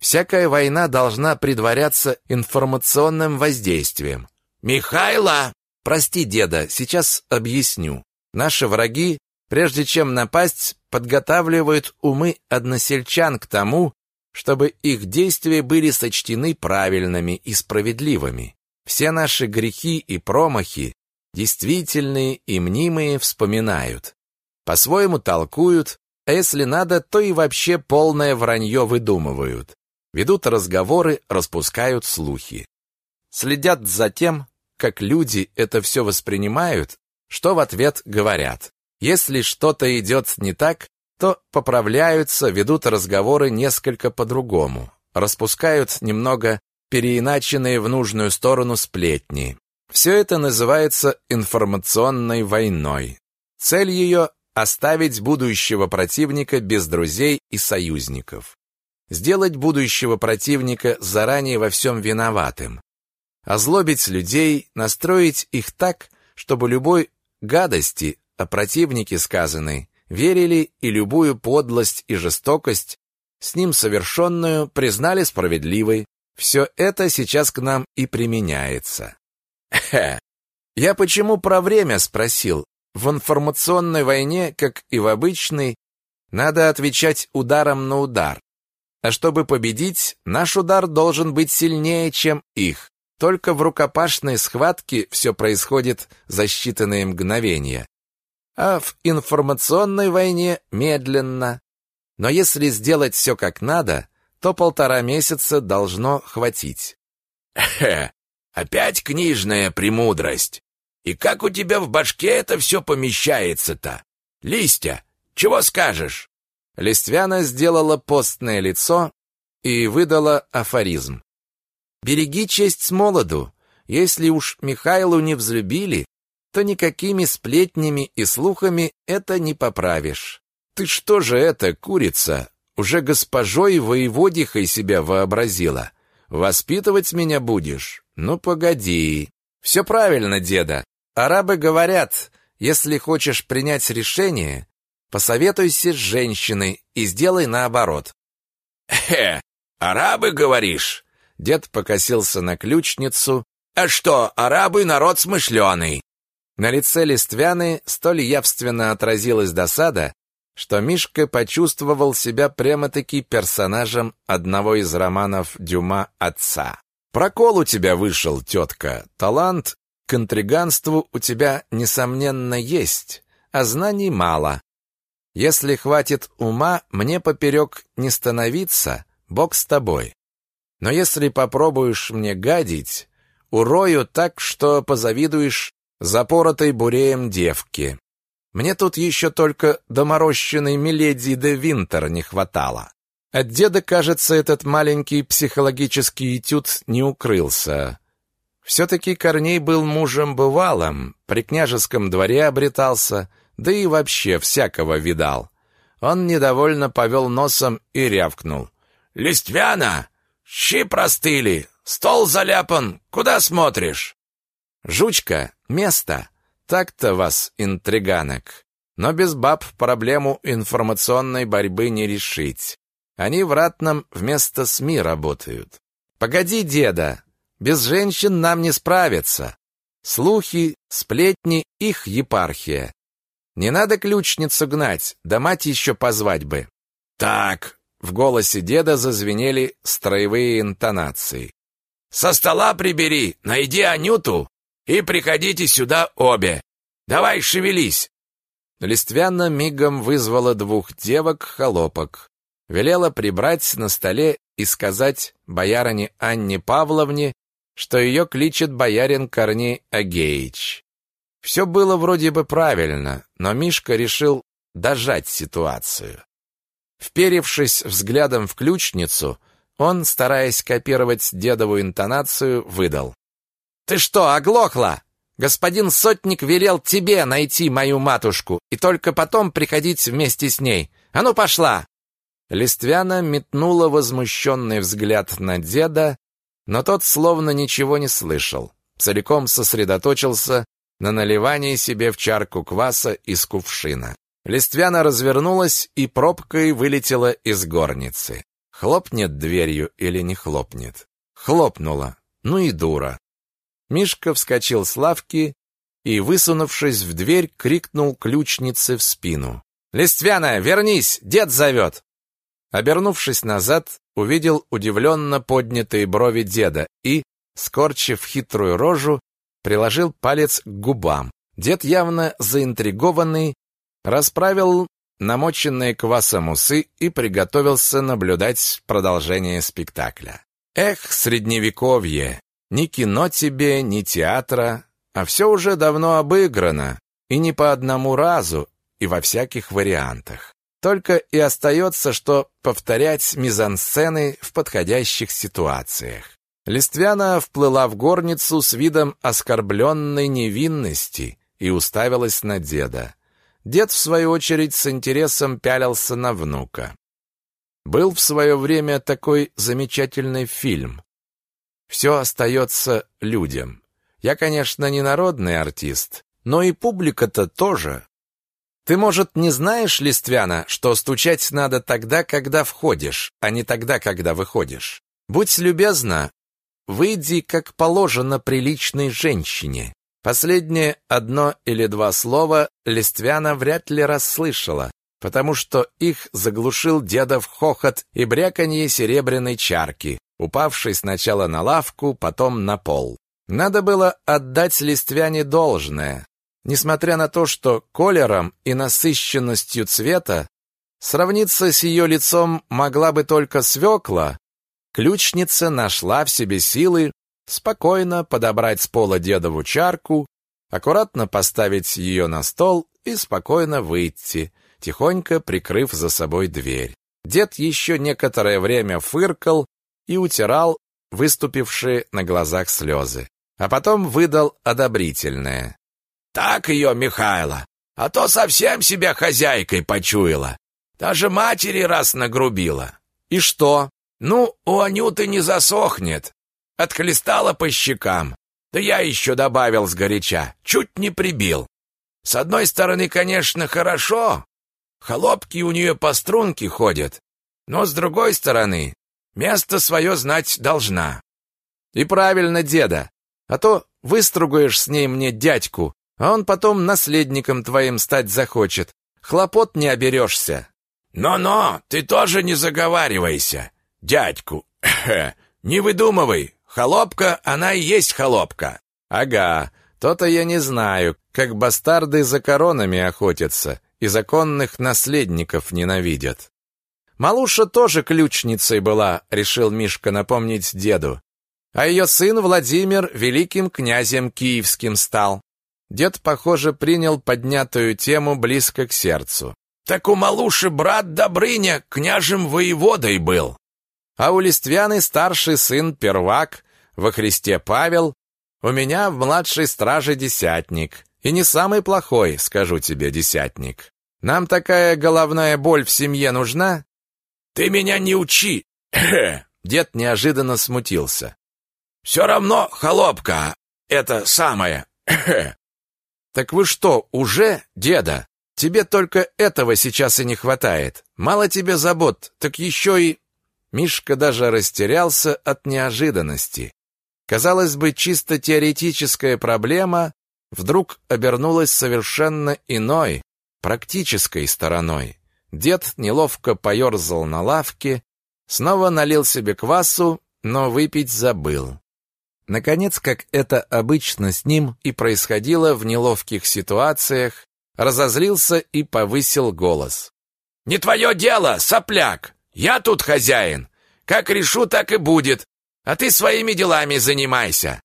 [SPEAKER 1] Всякая война должна предваряться информационным воздействием.
[SPEAKER 2] Михайло!
[SPEAKER 1] Прости, деда, сейчас объясню. Наши враги прежде чем напасть, подготавливают умы односельчан к тому, чтобы их действия были сочтены правильными и справедливыми. Все наши грехи и промахи, действительные и мнимые, вспоминают. По-своему толкуют, а если надо, то и вообще полное вранье выдумывают. Ведут разговоры, распускают слухи. Следят за тем, как люди это все воспринимают, что в ответ говорят. Если что-то идет не так, то поправляются, ведут разговоры несколько по-другому, распускают немного переиначенные в нужную сторону сплетни. Все это называется информационной войной. Цель ее – оставить будущего противника без друзей и союзников. Сделать будущего противника заранее во всем виноватым. Озлобить людей, настроить их так, чтобы любой гадости о противнике сказанной верили и любую подлость и жестокость, с ним совершенную, признали справедливой. Все это сейчас к нам и применяется. Я почему про время спросил? В информационной войне, как и в обычной, надо отвечать ударом на удар. А чтобы победить, наш удар должен быть сильнее, чем их. Только в рукопашной схватке все происходит за считанные мгновения а в информационной войне медленно. Но если сделать все как надо, то полтора месяца должно хватить.
[SPEAKER 2] Хе, опять книжная премудрость. И как у тебя в башке это все помещается-то? Листья, чего скажешь?
[SPEAKER 1] Листвяна сделала постное лицо и выдала афоризм. «Береги честь с молоду. Если уж Михайлу не взлюбили, то никакими сплетнями и слухами это не поправишь. Ты что же это, курица, уже госпожой воеводихой себя вообразила? Воспитывать меня будешь? Ну, погоди. Все правильно, деда. Арабы говорят, если хочешь принять решение, посоветуйся с женщиной и сделай наоборот.
[SPEAKER 2] Хе, арабы, говоришь?
[SPEAKER 1] Дед покосился на ключницу.
[SPEAKER 2] А что, арабы народ смышленый.
[SPEAKER 1] На лице Листвяны столь явственно отразилась досада, что Мишка почувствовал себя прямо-таки персонажем одного из романов Дюма «Отца». Прокол у тебя вышел, тетка. Талант к интриганству у тебя, несомненно, есть, а знаний мало. Если хватит ума, мне поперек не становиться, Бог с тобой. Но если попробуешь мне гадить, урою так, что позавидуешь запоротой буреем девки. Мне тут еще только доморощенной Миледи де Винтер не хватало. От деда, кажется, этот маленький психологический этюд не укрылся. Все-таки Корней был мужем бывалым, при княжеском дворе обретался, да и вообще всякого видал. Он недовольно повел носом и рявкнул.
[SPEAKER 2] «Листвяна! Щи простыли! Стол заляпан! Куда смотришь?»
[SPEAKER 1] «Жучка! Место!» Так-то вас, интриганок. Но без баб проблему информационной борьбы не решить. Они в ратном вместо СМИ работают. Погоди, деда, без женщин нам не справиться. Слухи, сплетни — их епархия. Не надо ключницу гнать, да мать еще позвать бы.
[SPEAKER 2] Так,
[SPEAKER 1] в голосе деда зазвенели строевые интонации.
[SPEAKER 2] Со стола прибери, найди Анюту и приходите сюда обе. Давай, шевелись!»
[SPEAKER 1] Листвяна мигом вызвала двух девок-холопок, велела прибрать на столе и сказать боярине Анне Павловне, что ее кличет боярин Корней Агеич. Все было вроде бы правильно, но Мишка решил дожать ситуацию. Вперевшись взглядом в ключницу, он, стараясь копировать дедову интонацию, выдал. «Ты что, оглохла? Господин сотник велел тебе найти мою матушку и только потом приходить вместе с ней. А ну, пошла!» Листвяна метнула возмущенный взгляд на деда, но тот словно ничего не слышал. Целиком сосредоточился на наливании себе в чарку кваса из кувшина. Листвяна развернулась и пробкой вылетела из горницы. Хлопнет дверью или не хлопнет? Хлопнула. Ну и дура. Мишка вскочил с лавки и, высунувшись в дверь, крикнул ключнице в спину. «Листвяна, вернись! Дед зовет!» Обернувшись назад, увидел удивленно поднятые брови деда и, скорчив хитрую рожу, приложил палец к губам. Дед, явно заинтригованный, расправил намоченные квасом усы и приготовился наблюдать продолжение спектакля. Эх, средневековье! Ни кино тебе, ни театра, а все уже давно обыграно, и не по одному разу, и во всяких вариантах. Только и остается, что повторять мизансцены в подходящих ситуациях. Листвяна вплыла в горницу с видом оскорбленной невинности и уставилась на деда. Дед, в свою очередь, с интересом пялился на внука. Был в свое время такой замечательный фильм все остается людям. Я, конечно, не народный артист, но и публика-то тоже. Ты, может, не знаешь, Листвяна, что стучать надо тогда, когда входишь, а не тогда, когда выходишь? Будь любезна, выйди, как положено приличной женщине. Последнее одно или два слова Листвяна вряд ли расслышала, потому что их заглушил дедов хохот и бряканье серебряной чарки, упавший сначала на лавку, потом на пол. Надо было отдать Листвяне должное. Несмотря на то, что колером и насыщенностью цвета сравниться с ее лицом могла бы только свекла, ключница нашла в себе силы спокойно подобрать с пола дедову чарку, аккуратно поставить ее на стол и спокойно выйти, тихонько прикрыв за собой дверь. Дед еще некоторое время фыркал, и утирал выступившие на глазах слезы. А потом выдал одобрительное.
[SPEAKER 2] «Так ее, Михайло, а то совсем себя хозяйкой почуяла. Даже матери раз нагрубила.
[SPEAKER 1] И что?
[SPEAKER 2] Ну, у Анюты не засохнет. Отхлестала по щекам. Да я еще добавил сгоряча, чуть не прибил. С одной стороны, конечно, хорошо. Холопки у нее по струнке ходят. Но с другой стороны, Место свое знать должна.
[SPEAKER 1] И правильно, деда. А то выстругаешь с ней мне дядьку, а он потом наследником твоим стать захочет. Хлопот не оберешься.
[SPEAKER 2] Но-но, ты тоже не заговаривайся. Дядьку, не выдумывай. Холопка, она и есть холопка.
[SPEAKER 1] Ага, то-то я не знаю, как бастарды за коронами охотятся и законных наследников ненавидят. Малуша тоже ключницей была, решил Мишка напомнить деду. А ее сын Владимир великим князем киевским стал. Дед, похоже, принял поднятую тему близко к сердцу.
[SPEAKER 2] Так у Малуши брат Добрыня княжем воеводой был.
[SPEAKER 1] А у Листвяны старший сын Первак, во Христе Павел, у меня в младшей страже десятник. И не самый плохой, скажу тебе, десятник. Нам такая головная боль в семье нужна?
[SPEAKER 2] Ты меня не учи.
[SPEAKER 1] Дед неожиданно смутился.
[SPEAKER 2] Все равно холопка, это самое.
[SPEAKER 1] так вы что, уже, деда? Тебе только этого сейчас и не хватает. Мало тебе забот, так еще и Мишка даже растерялся от неожиданности. Казалось бы, чисто теоретическая проблема вдруг обернулась совершенно иной, практической стороной. Дед неловко поерзал на лавке, снова налил себе квасу, но выпить забыл. Наконец, как это обычно с ним и происходило в неловких ситуациях, разозлился и повысил голос.
[SPEAKER 2] «Не твое дело, сопляк! Я тут хозяин! Как решу, так и будет, а ты своими делами занимайся!»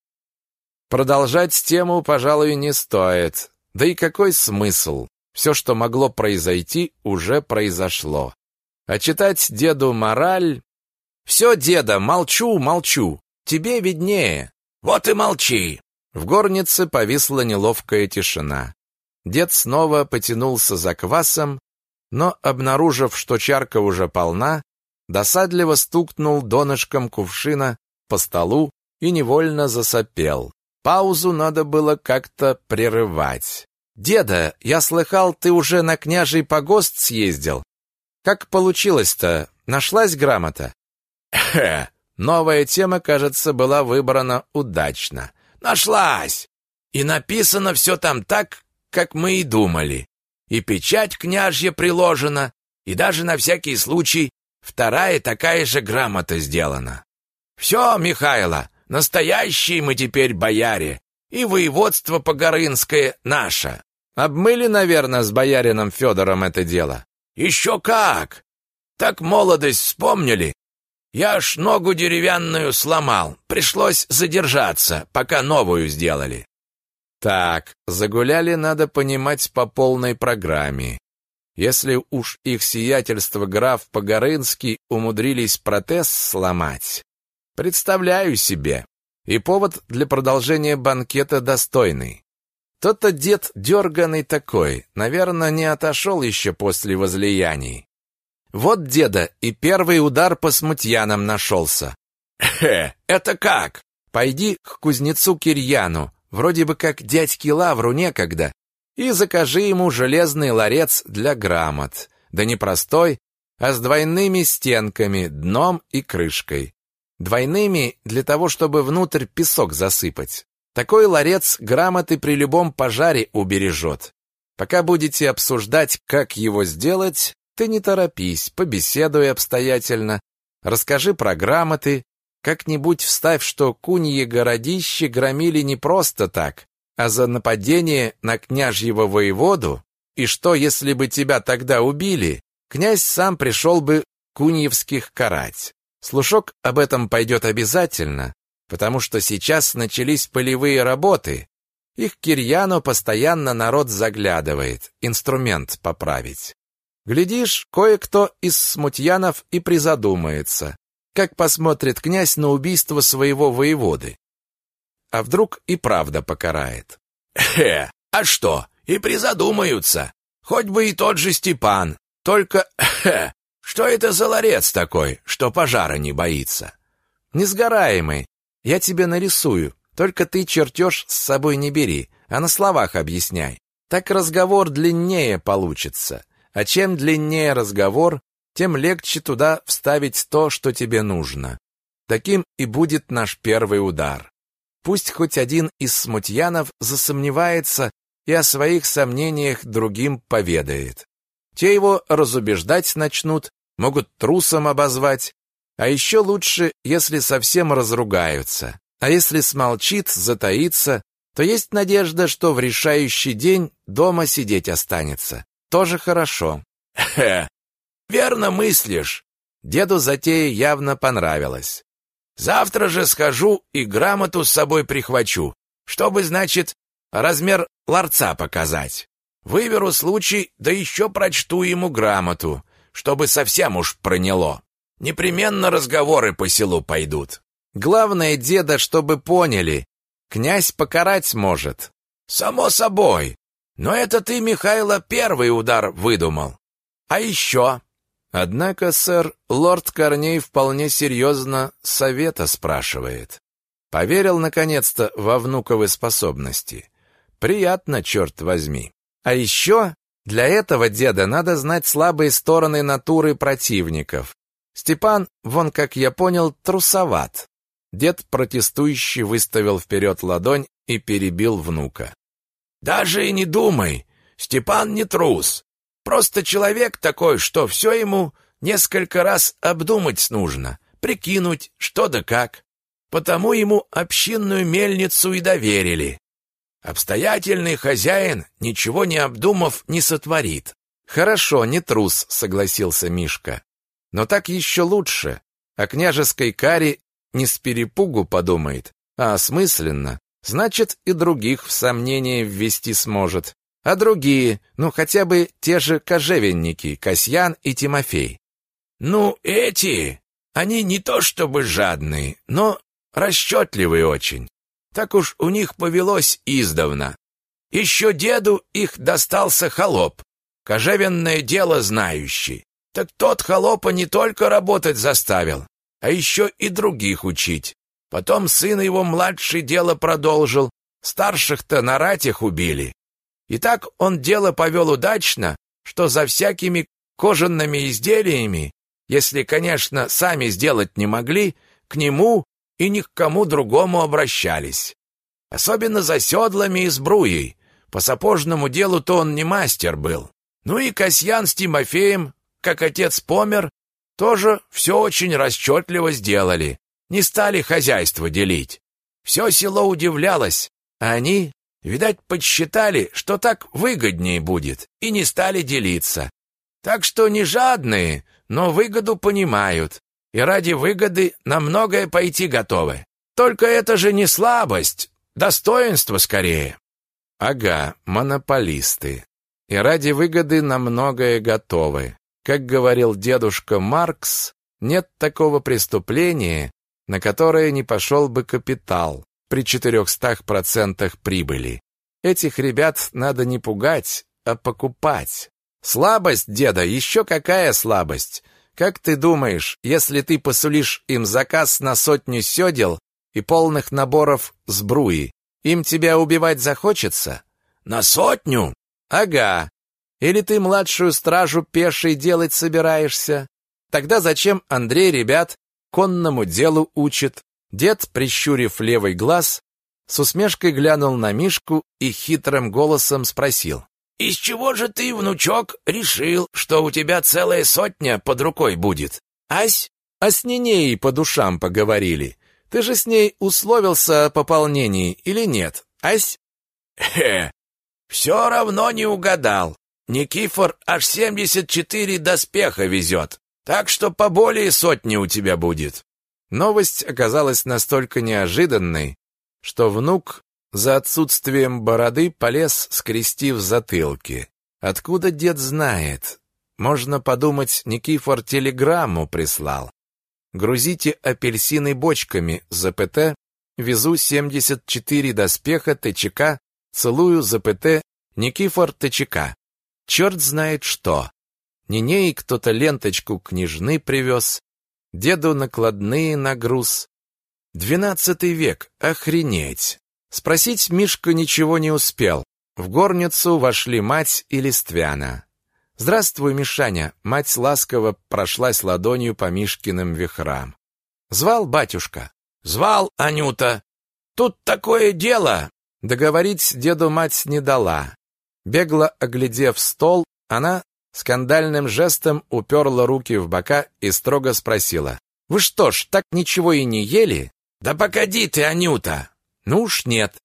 [SPEAKER 1] Продолжать тему, пожалуй, не стоит. Да и какой смысл? Все, что могло произойти, уже произошло. А читать деду мораль... Все, деда, молчу, молчу. Тебе виднее.
[SPEAKER 2] Вот и молчи.
[SPEAKER 1] В горнице повисла неловкая тишина. Дед снова потянулся за квасом, но, обнаружив, что чарка уже полна, досадливо стукнул донышком кувшина по столу и невольно засопел. Паузу надо было как-то прерывать. «Деда, я слыхал, ты уже на княжий погост съездил. Как получилось-то? Нашлась грамота?»
[SPEAKER 2] «Хе,
[SPEAKER 1] Новая тема, кажется, была выбрана удачно.
[SPEAKER 2] Нашлась! И написано все там так, как мы и думали. И печать княжья приложена, и даже на всякий случай вторая такая же грамота сделана. Все, Михайло, настоящие мы теперь бояре, и воеводство Погорынское наше.
[SPEAKER 1] Обмыли, наверное, с боярином Федором это дело.
[SPEAKER 2] Еще как! Так молодость вспомнили, я аж ногу деревянную сломал. Пришлось задержаться, пока новую сделали.
[SPEAKER 1] Так, загуляли, надо понимать, по полной программе. Если уж их сиятельство граф Погорынский умудрились протез сломать, представляю себе. И повод для продолжения банкета достойный. Тот-то дед дерганый такой, наверное, не отошел еще после возлияний. Вот деда и первый удар по смутьянам нашелся.
[SPEAKER 2] Хе, это как?
[SPEAKER 1] Пойди к кузнецу Кирьяну, вроде бы как дядьке Лавру некогда, и закажи ему железный ларец для грамот. Да не простой, а с двойными стенками, дном и крышкой. Двойными для того, чтобы внутрь песок засыпать. Такой ларец грамоты при любом пожаре убережет. Пока будете обсуждать, как его сделать, ты не торопись, побеседуй обстоятельно, расскажи про грамоты, как-нибудь вставь, что кунье городище громили не просто так, а за нападение на княжьего воеводу, и что, если бы тебя тогда убили, князь сам пришел бы куньевских карать. Слушок об этом пойдет обязательно, потому что сейчас начались полевые работы. Их Кирьяну постоянно народ заглядывает, инструмент поправить. Глядишь, кое-кто из смутьянов и призадумается, как посмотрит князь на убийство своего воеводы. А вдруг и правда покарает.
[SPEAKER 2] Хе, а что, и призадумаются. Хоть бы и тот же Степан. Только, хе, что это за ларец такой, что пожара не боится?
[SPEAKER 1] Несгораемый. Я тебе нарисую. Только ты чертеж с собой не бери, а на словах объясняй. Так разговор длиннее получится. А чем длиннее разговор, тем легче туда вставить то, что тебе нужно. Таким и будет наш первый удар. Пусть хоть один из смутьянов засомневается и о своих сомнениях другим поведает. Те его разубеждать начнут, могут трусом обозвать, а еще лучше, если совсем разругаются. А если смолчит, затаится, то есть надежда, что в решающий день дома сидеть останется. Тоже хорошо.
[SPEAKER 2] Хе, верно мыслишь.
[SPEAKER 1] Деду затея явно понравилась.
[SPEAKER 2] Завтра же схожу и грамоту с собой прихвачу, чтобы, значит, размер ларца показать. Выберу случай, да еще прочту ему грамоту, чтобы совсем уж проняло. Непременно разговоры по селу пойдут.
[SPEAKER 1] Главное, деда, чтобы поняли, князь покарать может.
[SPEAKER 2] Само собой. Но это ты, Михайло, первый удар выдумал. А еще...
[SPEAKER 1] Однако, сэр, лорд Корней вполне серьезно совета спрашивает. Поверил, наконец-то, во внуковы способности. Приятно, черт возьми. А еще для этого деда надо знать слабые стороны натуры противников. Степан, вон как я понял, трусоват. Дед протестующий выставил вперед ладонь и перебил внука.
[SPEAKER 2] Даже и не думай, Степан не трус. Просто человек такой, что все ему несколько раз обдумать нужно, прикинуть, что да как. Потому ему общинную мельницу и доверили. Обстоятельный хозяин, ничего не обдумав, не сотворит.
[SPEAKER 1] Хорошо, не трус, согласился Мишка. Но так еще лучше. О княжеской каре не с перепугу подумает, а осмысленно. Значит, и других в сомнение ввести сможет. А другие, ну хотя бы те же кожевенники, Касьян и Тимофей.
[SPEAKER 2] Ну, эти, они не то чтобы жадные, но расчетливые очень. Так уж у них повелось издавна. Еще деду их достался холоп, кожевенное дело знающий. Так тот холопа не только работать заставил, а еще и других учить. Потом сын его младший дело продолжил, старших-то на ратях убили. И так он дело повел удачно, что за всякими кожаными изделиями, если, конечно, сами сделать не могли, к нему и ни к кому другому обращались. Особенно за седлами и сбруей. По сапожному делу-то он не мастер был. Ну и Касьян с Тимофеем, как отец помер, тоже все очень расчетливо сделали. Не стали хозяйство делить. Все село удивлялось, а они Видать, подсчитали, что так выгоднее будет, и не стали делиться. Так что не жадные, но выгоду понимают, и ради выгоды на многое пойти готовы. Только это же не слабость, достоинство скорее.
[SPEAKER 1] Ага, монополисты. И ради выгоды на многое готовы. Как говорил дедушка Маркс, нет такого преступления, на которое не пошел бы капитал при 400% прибыли. Этих ребят надо не пугать, а покупать. Слабость, деда, еще какая слабость? Как ты думаешь, если ты посулишь им заказ на сотню седел и полных наборов сбруи, им тебя убивать захочется?
[SPEAKER 2] На сотню?
[SPEAKER 1] Ага. Или ты младшую стражу пешей делать собираешься? Тогда зачем Андрей ребят конному делу учит? Дед, прищурив левый глаз, с усмешкой глянул на Мишку и хитрым голосом спросил.
[SPEAKER 2] «Из чего же ты, внучок, решил, что у тебя целая сотня под рукой будет? Ась?»
[SPEAKER 1] «А с Нинеей по душам поговорили. Ты же с ней условился о пополнении или нет, ась?»
[SPEAKER 2] «Хе, все равно не угадал. Никифор аж семьдесят четыре доспеха везет, так что поболее сотни у тебя будет».
[SPEAKER 1] Новость оказалась настолько неожиданной, что внук за отсутствием бороды полез, скрестив затылки. Откуда дед знает? Можно подумать, Никифор телеграмму прислал. Грузите апельсины бочками, ЗПТ, везу 74 доспеха ТЧК, целую ЗПТ, Никифор ТЧК. Черт знает что. Ниней кто-то ленточку княжны привез, деду накладные на груз. Двенадцатый век, охренеть! Спросить Мишка ничего не успел. В горницу вошли мать и Листвяна. «Здравствуй, Мишаня!» Мать ласково прошлась ладонью по Мишкиным вихрам. «Звал батюшка?»
[SPEAKER 2] «Звал, Анюта! Тут такое дело!»
[SPEAKER 1] Договорить деду мать не дала. Бегло оглядев стол, она скандальным жестом уперла руки в бока и строго спросила. «Вы что ж, так ничего и не ели?»
[SPEAKER 2] Да погоди ты, Анюта.
[SPEAKER 1] Ну уж нет.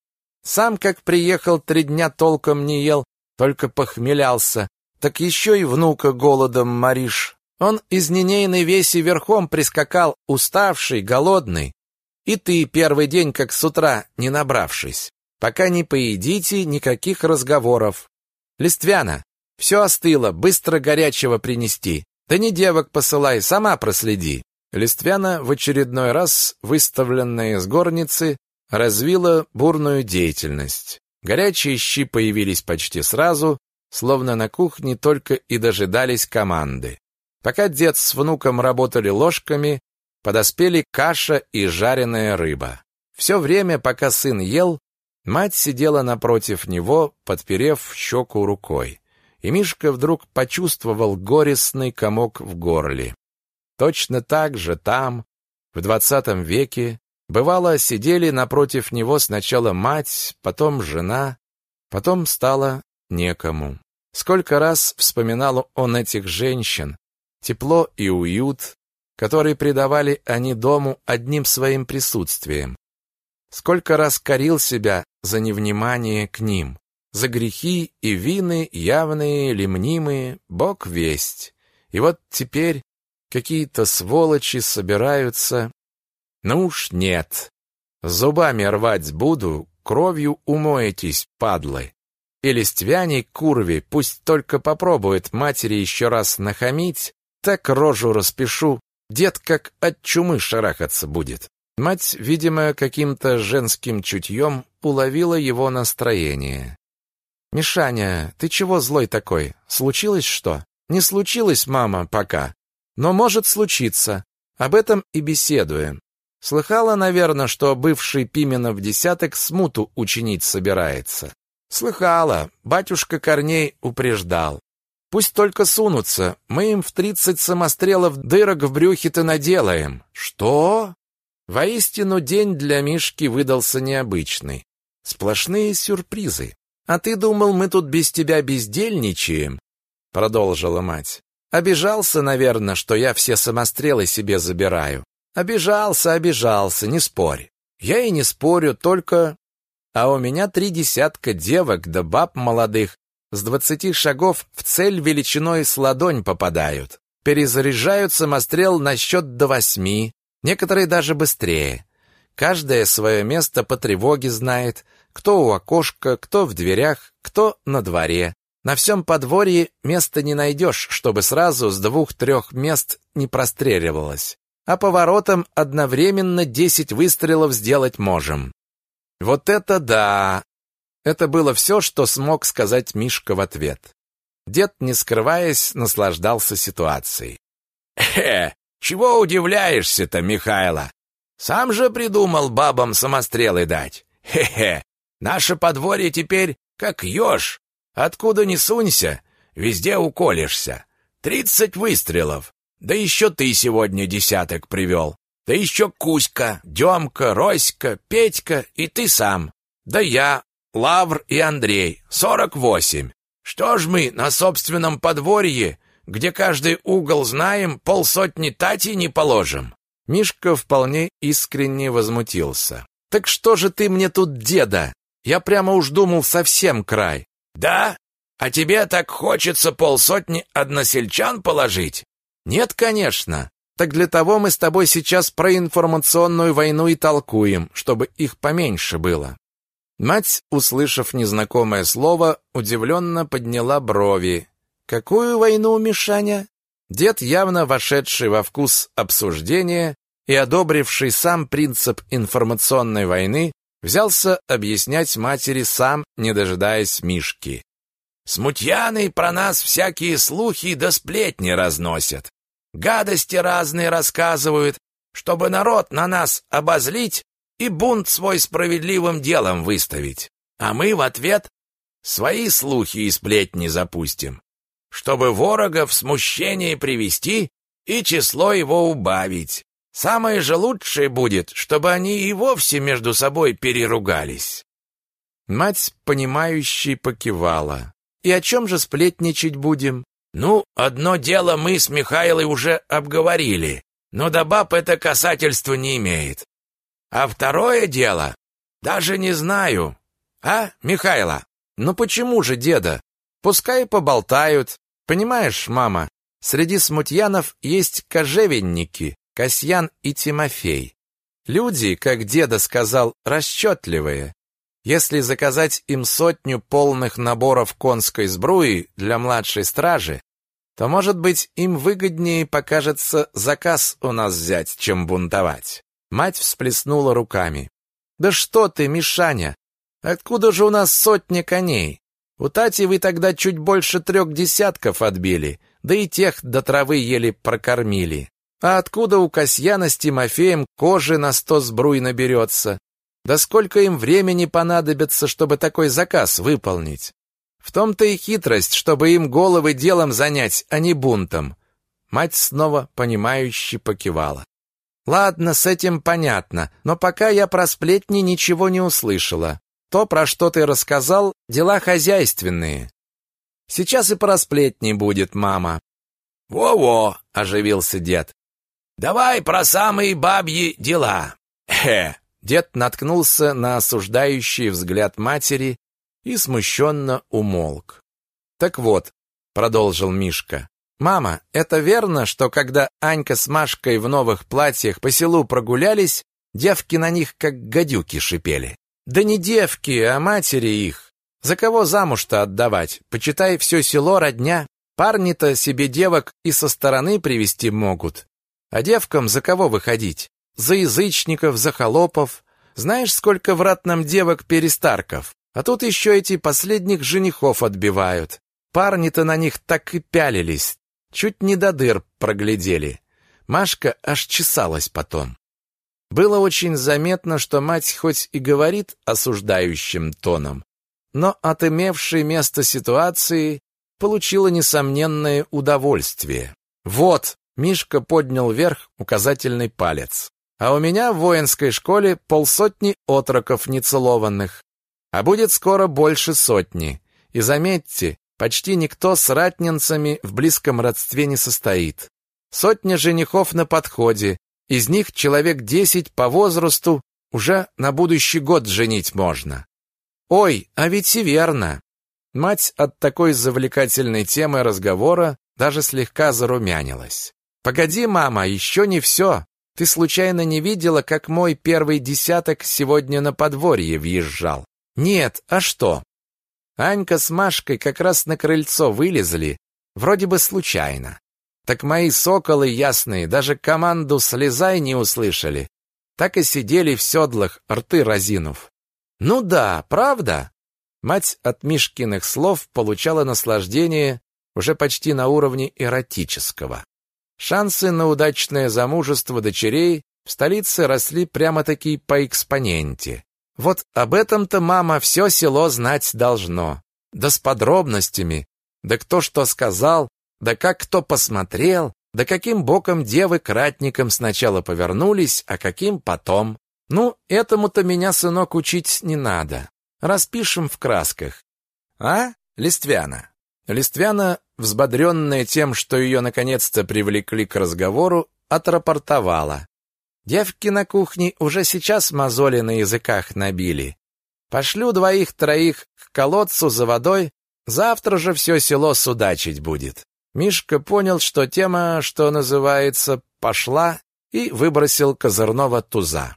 [SPEAKER 1] Сам как приехал, три дня толком не ел, только похмелялся. Так еще и внука голодом моришь. Он из ненейной веси верхом прискакал, уставший, голодный. И ты первый день, как с утра, не набравшись. Пока не поедите, никаких разговоров. Листвяна, все остыло, быстро горячего принести. Да не девок посылай, сама проследи. Листвяна, в очередной раз выставленная из горницы, развила бурную деятельность. Горячие щи появились почти сразу, словно на кухне только и дожидались команды. Пока дед с внуком работали ложками, подоспели каша и жареная рыба. Все время, пока сын ел, мать сидела напротив него, подперев щеку рукой. И Мишка вдруг почувствовал горестный комок в горле. Точно так же там, в двадцатом веке, бывало, сидели напротив него сначала мать, потом жена, потом стало некому. Сколько раз вспоминал он этих женщин, тепло и уют, который придавали они дому одним своим присутствием. Сколько раз корил себя за невнимание к ним, за грехи и вины, явные или мнимые, Бог весть. И вот теперь какие-то сволочи собираются. Ну уж нет. Зубами рвать буду, кровью умоетесь, падлы. И листвяне курви пусть только попробует матери еще раз нахамить, так рожу распишу, дед как от чумы шарахаться будет. Мать, видимо, каким-то женским чутьем уловила его настроение. «Мишаня, ты чего злой такой? Случилось что?» «Не случилось, мама, пока. Но может случиться. Об этом и беседуем. Слыхала, наверное, что бывший Пименов десяток смуту учинить собирается?» «Слыхала. Батюшка Корней упреждал. Пусть только сунутся, мы им в тридцать самострелов дырок в брюхе-то наделаем». «Что?» Воистину, день для Мишки выдался необычный. Сплошные сюрпризы. «А ты думал, мы тут без тебя бездельничаем?» Продолжила мать. «Обижался, наверное, что я все самострелы себе забираю. Обижался, обижался, не спорь. Я и не спорю, только... А у меня три десятка девок да баб молодых с двадцати шагов в цель величиной с ладонь попадают. Перезаряжают самострел на счет до восьми, некоторые даже быстрее. Каждое свое место по тревоге знает, кто у окошка, кто в дверях, кто на дворе. На всем подворье места не найдешь, чтобы сразу с двух-трех мест не простреливалось. А поворотом одновременно десять выстрелов сделать можем. Вот это да! Это было все, что смог сказать Мишка в ответ. Дед, не скрываясь, наслаждался ситуацией.
[SPEAKER 2] «Э, чего удивляешься-то, Михайло? Сам же придумал бабам самострелы дать. Хе-хе, Наше подворье теперь как еж. Откуда ни сунься, везде уколешься. Тридцать выстрелов. Да еще ты сегодня десяток привел. Да еще Кузька, Демка, Роська, Петька и ты сам. Да я, Лавр и Андрей. Сорок восемь. Что ж мы на собственном подворье, где каждый угол знаем, полсотни татей не положим?»
[SPEAKER 1] Мишка вполне искренне возмутился. «Так что же ты мне тут деда? Я прямо уж думал совсем край.
[SPEAKER 2] Да? А тебе так хочется полсотни односельчан положить?
[SPEAKER 1] Нет, конечно. Так для того мы с тобой сейчас про информационную войну и толкуем, чтобы их поменьше было. Мать, услышав незнакомое слово, удивленно подняла брови. Какую войну, Мишаня? Дед, явно вошедший во вкус обсуждения и одобривший сам принцип информационной войны, Взялся объяснять матери сам, не дожидаясь Мишки.
[SPEAKER 2] «Смутьяны про нас всякие слухи да сплетни разносят. Гадости разные рассказывают, чтобы народ на нас обозлить и бунт свой справедливым делом выставить. А мы в ответ свои слухи и сплетни запустим, чтобы ворога в смущение привести и число его убавить. Самое же лучшее будет, чтобы они и вовсе между собой переругались.
[SPEAKER 1] Мать, понимающей, покивала. И о чем же сплетничать будем?
[SPEAKER 2] Ну, одно дело мы с Михаилой уже обговорили, но до баб это касательства не имеет. А второе дело, даже не знаю. А, Михайло?
[SPEAKER 1] Ну почему же, деда? Пускай поболтают. Понимаешь, мама, среди смутьянов есть кожевенники, Касьян и Тимофей. Люди, как деда сказал, расчетливые. Если заказать им сотню полных наборов конской сбруи для младшей стражи, то, может быть, им выгоднее покажется заказ у нас взять, чем бунтовать. Мать всплеснула руками. «Да что ты, Мишаня! Откуда же у нас сотня коней? У Тати вы тогда чуть больше трех десятков отбили, да и тех до травы еле прокормили. А откуда у Касьяна с Тимофеем кожи на сто сбруй наберется? Да сколько им времени понадобится, чтобы такой заказ выполнить? В том-то и хитрость, чтобы им головы делом занять, а не бунтом. Мать снова понимающе покивала. Ладно, с этим понятно, но пока я про сплетни ничего не услышала. То, про что ты рассказал, дела хозяйственные. Сейчас и про сплетни будет, мама.
[SPEAKER 2] Во-во, оживился дед. Давай про самые бабьи дела.
[SPEAKER 1] Хе. Дед наткнулся на осуждающий взгляд матери и смущенно умолк. Так вот, продолжил Мишка. Мама, это верно, что когда Анька с Машкой в новых платьях по селу прогулялись, девки на них как гадюки шипели? Да не девки, а матери их. За кого замуж-то отдавать? Почитай, все село родня. Парни-то себе девок и со стороны привести могут. А девкам за кого выходить? За язычников, за холопов. Знаешь, сколько в ратном девок-перестарков? А тут еще эти последних женихов отбивают. Парни-то на них так и пялились. Чуть не до дыр проглядели. Машка аж чесалась потом. Было очень заметно, что мать хоть и говорит осуждающим тоном, но от имевшей место ситуации получила несомненное удовольствие. Вот, Мишка поднял вверх указательный палец. А у меня в воинской школе полсотни отроков нецелованных, а будет скоро больше сотни. И заметьте, почти никто с ратнинцами в близком родстве не состоит. Сотня женихов на подходе, из них человек десять по возрасту уже на будущий год женить можно. Ой, а ведь и верно. Мать от такой завлекательной темы разговора даже слегка зарумянилась. «Погоди, мама, еще не все. Ты случайно не видела, как мой первый десяток сегодня на подворье въезжал?» «Нет, а что?» Анька с Машкой как раз на крыльцо вылезли, вроде бы случайно. Так мои соколы ясные даже команду «слезай» не услышали. Так и сидели в седлах, рты разинув. «Ну да, правда?» Мать от Мишкиных слов получала наслаждение уже почти на уровне эротического. Шансы на удачное замужество дочерей в столице росли прямо-таки по экспоненте. Вот об этом-то мама все село знать должно. Да с подробностями. Да кто что сказал, да как кто посмотрел, да каким боком девы к сначала повернулись, а каким потом. Ну, этому-то меня, сынок, учить не надо. Распишем в красках. А, Листвяна? Листвяна взбодренная тем, что ее наконец-то привлекли к разговору, отрапортовала. Девки на кухне уже сейчас мозоли на языках набили. Пошлю двоих-троих к колодцу за водой, завтра же все село судачить будет. Мишка понял, что тема, что называется, пошла, и выбросил козырного туза.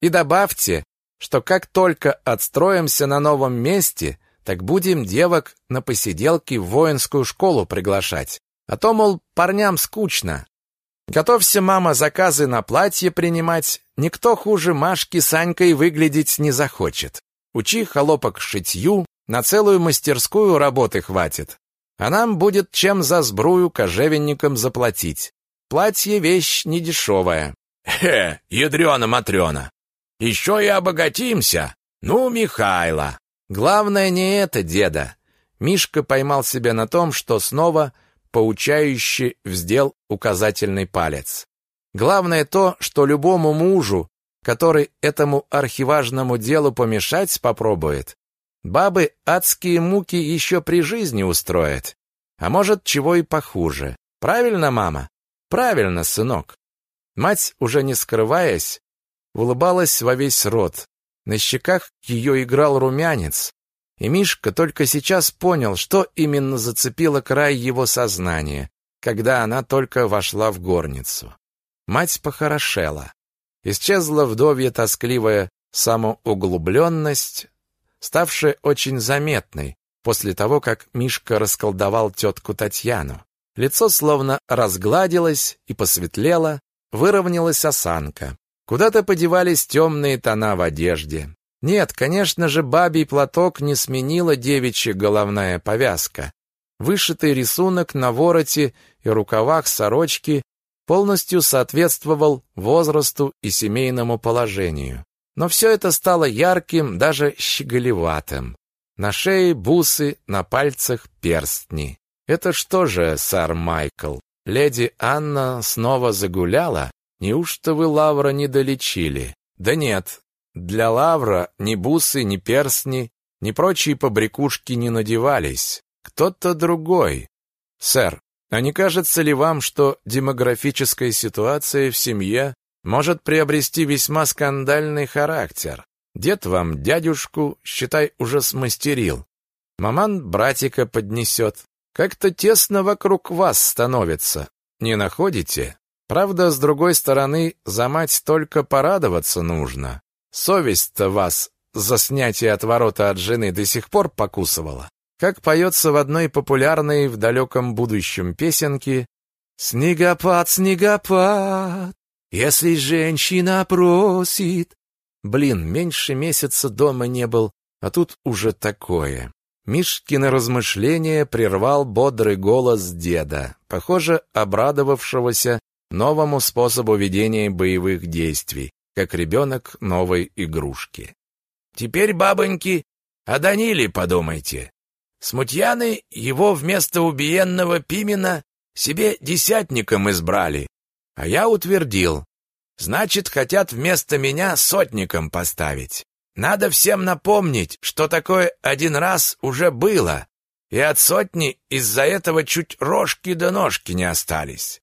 [SPEAKER 1] И добавьте, что как только отстроимся на новом месте, так будем девок на посиделки в воинскую школу приглашать. А то, мол, парням скучно. Готовься, мама, заказы на платье принимать. Никто хуже Машки с Анькой выглядеть не захочет. Учи холопок шитью, на целую мастерскую работы хватит. А нам будет чем за сбрую кожевенникам заплатить. Платье — вещь недешевая.
[SPEAKER 2] Хе, ядрёна-матрёна. Еще и обогатимся. Ну, Михайло.
[SPEAKER 1] Главное не это, деда. Мишка поймал себя на том, что снова поучающе вздел указательный палец. Главное то, что любому мужу, который этому архиважному делу помешать попробует, бабы адские муки еще при жизни устроят. А может, чего и похуже. Правильно, мама? Правильно, сынок. Мать, уже не скрываясь, улыбалась во весь рот. На щеках ее играл румянец, и Мишка только сейчас понял, что именно зацепило край его сознания, когда она только вошла в горницу. Мать похорошела. Исчезла вдовья тоскливая самоуглубленность, ставшая очень заметной после того, как Мишка расколдовал тетку Татьяну. Лицо словно разгладилось и посветлело, выровнялась осанка. Куда-то подевались темные тона в одежде. Нет, конечно же, бабий платок не сменила девичья головная повязка. Вышитый рисунок на вороте и рукавах сорочки полностью соответствовал возрасту и семейному положению. Но все это стало ярким, даже щеголеватым. На шее бусы, на пальцах перстни. Это что же, сэр Майкл, леди Анна снова загуляла? Неужто вы Лавра не долечили? Да нет, для Лавра ни бусы, ни перстни, ни прочие побрякушки не надевались. Кто-то другой. Сэр, а не кажется ли вам, что демографическая ситуация в семье может приобрести весьма скандальный характер? Дед вам дядюшку, считай, уже смастерил. Маман братика поднесет. Как-то тесно вокруг вас становится. Не находите? Правда, с другой стороны, за мать только порадоваться нужно. Совесть-то вас за снятие отворота от жены до сих пор покусывала. Как поется в одной популярной в далеком будущем песенке «Снегопад, снегопад, если женщина просит...» Блин, меньше месяца дома не был, а тут уже такое. Мишкины размышления прервал бодрый голос деда, похоже, обрадовавшегося новому способу ведения боевых действий, как ребенок новой игрушки.
[SPEAKER 2] «Теперь, бабоньки, о Даниле подумайте. Смутьяны его вместо убиенного Пимена себе десятником избрали, а я утвердил. Значит, хотят вместо меня сотником поставить. Надо всем напомнить, что такое один раз уже было, и от сотни из-за этого чуть рожки до ножки не остались.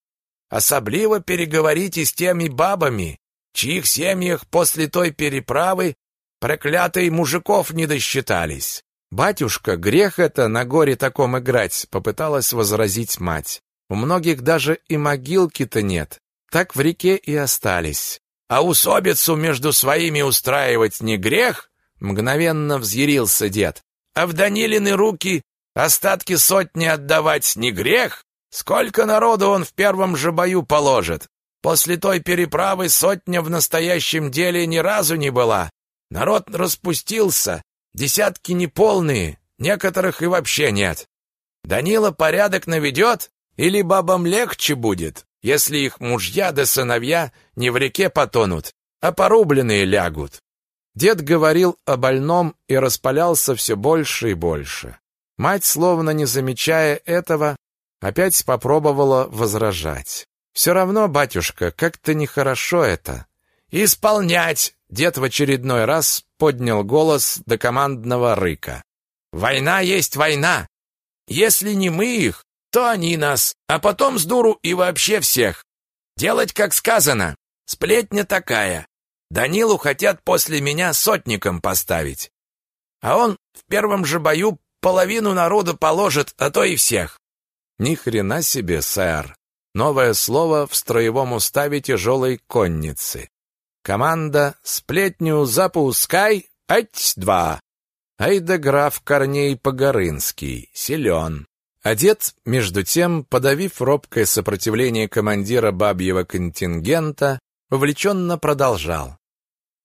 [SPEAKER 2] Особливо переговорите с теми бабами, чьих семьях после той переправы проклятые мужиков не досчитались.
[SPEAKER 1] «Батюшка, грех это на горе таком играть», — попыталась возразить мать. «У многих даже и могилки-то нет. Так в реке и остались».
[SPEAKER 2] «А усобицу между своими устраивать не грех?» — мгновенно взъярился дед. «А в Данилины руки остатки сотни отдавать не грех? Сколько народу он в первом же бою положит? После той переправы сотня в настоящем деле ни разу не была. Народ распустился, Десятки неполные, некоторых и вообще нет. Данила порядок наведет, или бабам легче будет, если их мужья да сыновья не в реке потонут, а порубленные лягут.
[SPEAKER 1] Дед говорил о больном и распалялся все больше и больше. Мать, словно не замечая этого, опять попробовала возражать. «Все равно, батюшка, как-то нехорошо это».
[SPEAKER 2] «Исполнять!»
[SPEAKER 1] Дед в очередной раз поднял голос до командного рыка.
[SPEAKER 2] «Война есть война! Если не мы их, то они нас, а потом с дуру и вообще всех. Делать, как сказано. Сплетня такая. Данилу хотят после меня сотником поставить. А он в первом же бою половину народа положит, а то и всех.
[SPEAKER 1] Ни хрена себе, сэр. Новое слово в строевом уставе тяжелой конницы. Команда «Сплетню запускай! Ать-два!» Айда граф Корней Погорынский, силен. Одет, между тем, подавив робкое сопротивление командира бабьего контингента, увлеченно продолжал.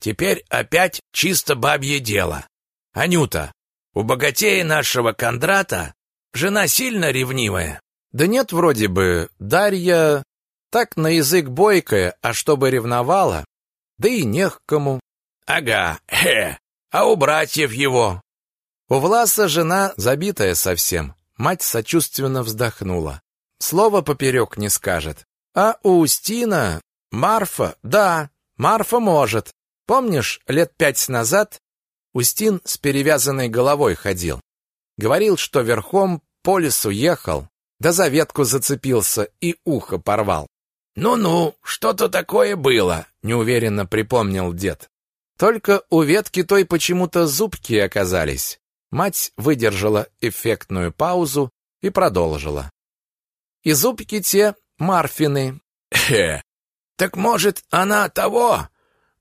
[SPEAKER 2] «Теперь опять чисто бабье дело. Анюта, у богатея нашего Кондрата жена сильно ревнивая?»
[SPEAKER 1] «Да нет, вроде бы, Дарья так на язык бойкая, а чтобы ревновала, да и не к кому.
[SPEAKER 2] Ага, хе, а у братьев его?
[SPEAKER 1] У Власа жена забитая совсем. Мать сочувственно вздохнула. Слово поперек не скажет. А у Устина, Марфа, да, Марфа может. Помнишь, лет пять назад Устин с перевязанной головой ходил. Говорил, что верхом по лесу ехал, да за ветку зацепился и ухо порвал.
[SPEAKER 2] Ну-ну, что-то такое было, неуверенно припомнил дед.
[SPEAKER 1] Только у ветки той почему-то зубки оказались. Мать выдержала эффектную паузу и продолжила. И зубки те Марфины.
[SPEAKER 2] Хе. Так может, она того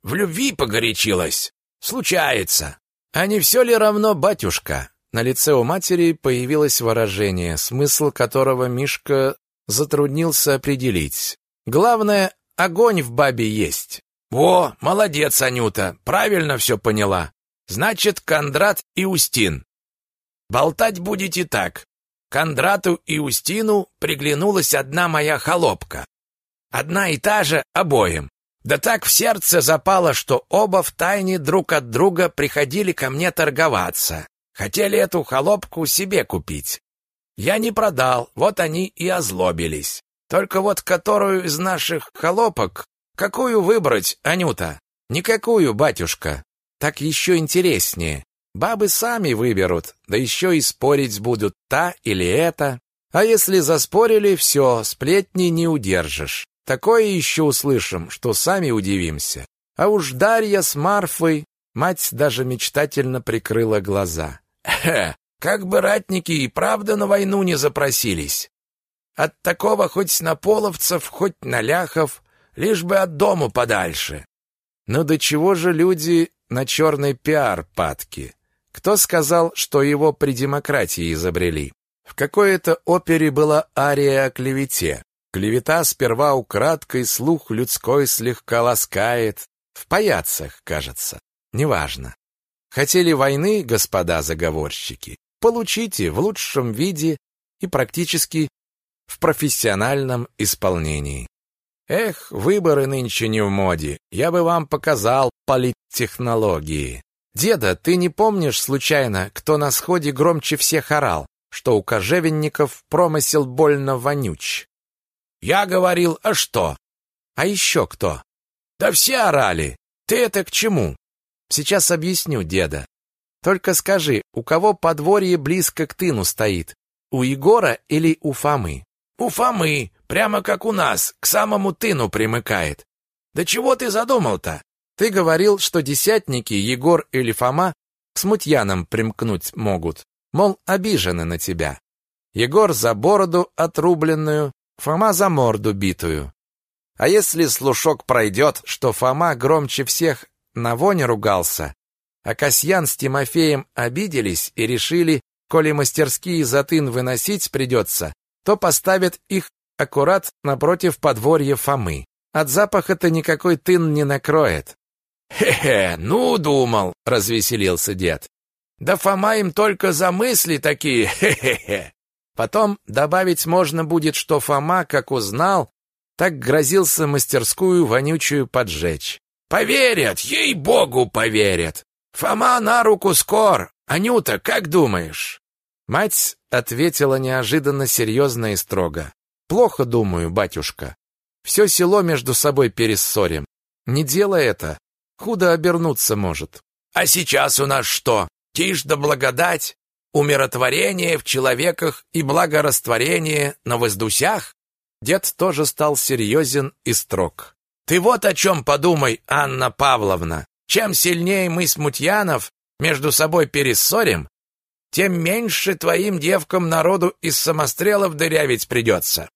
[SPEAKER 2] в любви погорячилась? Случается.
[SPEAKER 1] А не все ли равно, батюшка? На лице у матери появилось выражение, смысл которого Мишка затруднился определить. Главное, огонь в бабе есть.
[SPEAKER 2] Во, молодец, Анюта, правильно все поняла. Значит, Кондрат и Устин. Болтать будете так. Кондрату и Устину приглянулась одна моя холопка. Одна и та же обоим. Да так в сердце запало, что оба втайне друг от друга приходили ко мне торговаться. Хотели эту холопку себе купить. Я не продал, вот они и озлобились. Только вот которую из наших холопок, какую выбрать, Анюта?
[SPEAKER 1] Никакую, батюшка. Так еще интереснее. Бабы сами выберут, да еще и спорить будут та или эта. А если заспорили, все, сплетни не удержишь. Такое еще услышим, что сами удивимся. А уж Дарья с Марфой, мать даже мечтательно прикрыла глаза.
[SPEAKER 2] Хе, как бы ратники и правда на войну не запросились. От такого хоть на половцев, хоть на ляхов, лишь бы от дому подальше.
[SPEAKER 1] Но до чего же люди на черный пиар падки? Кто сказал, что его при демократии изобрели? В какой-то опере была ария о клевете. Клевета сперва украдкой слух людской слегка ласкает. В паяцах, кажется. Неважно. Хотели войны, господа заговорщики? Получите в лучшем виде и практически в профессиональном исполнении. Эх, выборы нынче не в моде. Я бы вам показал политтехнологии. Деда, ты не помнишь случайно, кто на сходе громче всех орал, что у кожевенников промысел больно вонюч?
[SPEAKER 2] Я говорил, а что?
[SPEAKER 1] А еще кто?
[SPEAKER 2] Да все орали. Ты это к чему?
[SPEAKER 1] Сейчас объясню, деда. Только скажи, у кого подворье близко к тыну стоит? У Егора или у Фомы?
[SPEAKER 2] У Фомы, прямо как у нас, к самому тыну примыкает. Да чего ты задумал-то?
[SPEAKER 1] Ты говорил, что десятники, Егор или Фома, к смутьянам примкнуть могут. Мол, обижены на тебя. Егор за бороду отрубленную, Фома за морду битую. А если слушок пройдет, что Фома громче всех на воне ругался, а Касьян с Тимофеем обиделись и решили, коли мастерские за тын выносить придется, то поставят их аккурат напротив подворья Фомы. От запаха-то никакой тын не накроет.
[SPEAKER 2] «Хе-хе, ну, думал», — развеселился дед. «Да Фома им только за мысли такие, хе-хе-хе».
[SPEAKER 1] Потом добавить можно будет, что Фома, как узнал, так грозился мастерскую вонючую поджечь.
[SPEAKER 2] Поверят, ей-богу, поверят. Фома на руку скор. Анюта, как думаешь?
[SPEAKER 1] Мать ответила неожиданно серьезно и строго. Плохо думаю, батюшка. Все село между собой перессорим. Не делай это. Худо обернуться может.
[SPEAKER 2] А сейчас у нас что? Тишь да благодать? Умиротворение в человеках и благорастворение на воздусях?
[SPEAKER 1] Дед тоже стал серьезен и строг.
[SPEAKER 2] Ты вот о чем подумай, Анна Павловна. Чем сильнее мы смутьянов между собой перессорим, тем меньше твоим девкам народу из самострелов дырявить придется.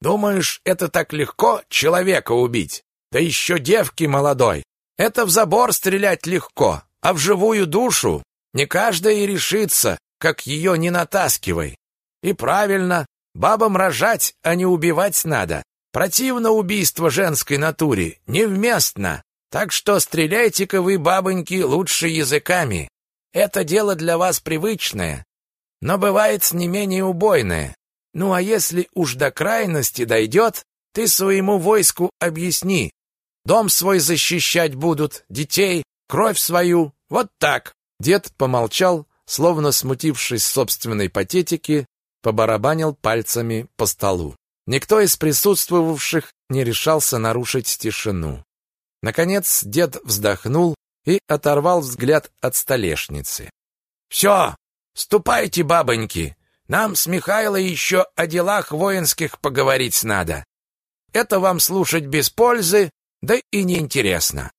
[SPEAKER 2] Думаешь, это так легко человека убить? Да еще девки молодой. Это в забор стрелять легко, а в живую душу не каждая и решится, как ее не натаскивай. И правильно, бабам рожать, а не убивать надо. Противно убийство женской натуре, невместно. Так что стреляйте-ка вы, бабоньки, лучше языками. Это дело для вас привычное, но бывает не менее убойное. Ну а если уж до крайности дойдет, ты своему войску объясни. Дом свой защищать будут, детей, кровь свою, вот так.
[SPEAKER 1] Дед помолчал, словно смутившись собственной патетики, побарабанил пальцами по столу. Никто из присутствовавших не решался нарушить тишину. Наконец дед вздохнул и оторвал взгляд от столешницы.
[SPEAKER 2] «Все, ступайте, бабоньки, нам с Михайлой еще о делах воинских поговорить надо. это вам слушать без пользы, да и неинтересно.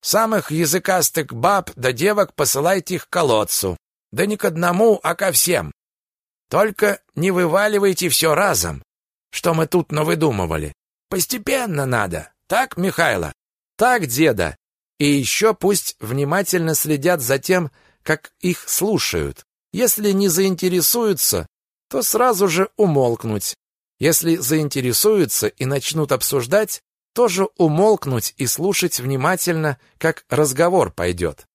[SPEAKER 2] Самых языкастых баб да девок посылайте к колодцу. Да не к одному, а ко всем. Только не вываливайте все разом, что мы тут навыдумывали. Постепенно надо. Так, Михайло?
[SPEAKER 1] Так, деда. И еще пусть внимательно следят за тем, как их слушают. Если не заинтересуются, то сразу же умолкнуть. Если заинтересуются и начнут обсуждать, тоже умолкнуть и слушать внимательно, как разговор пойдет.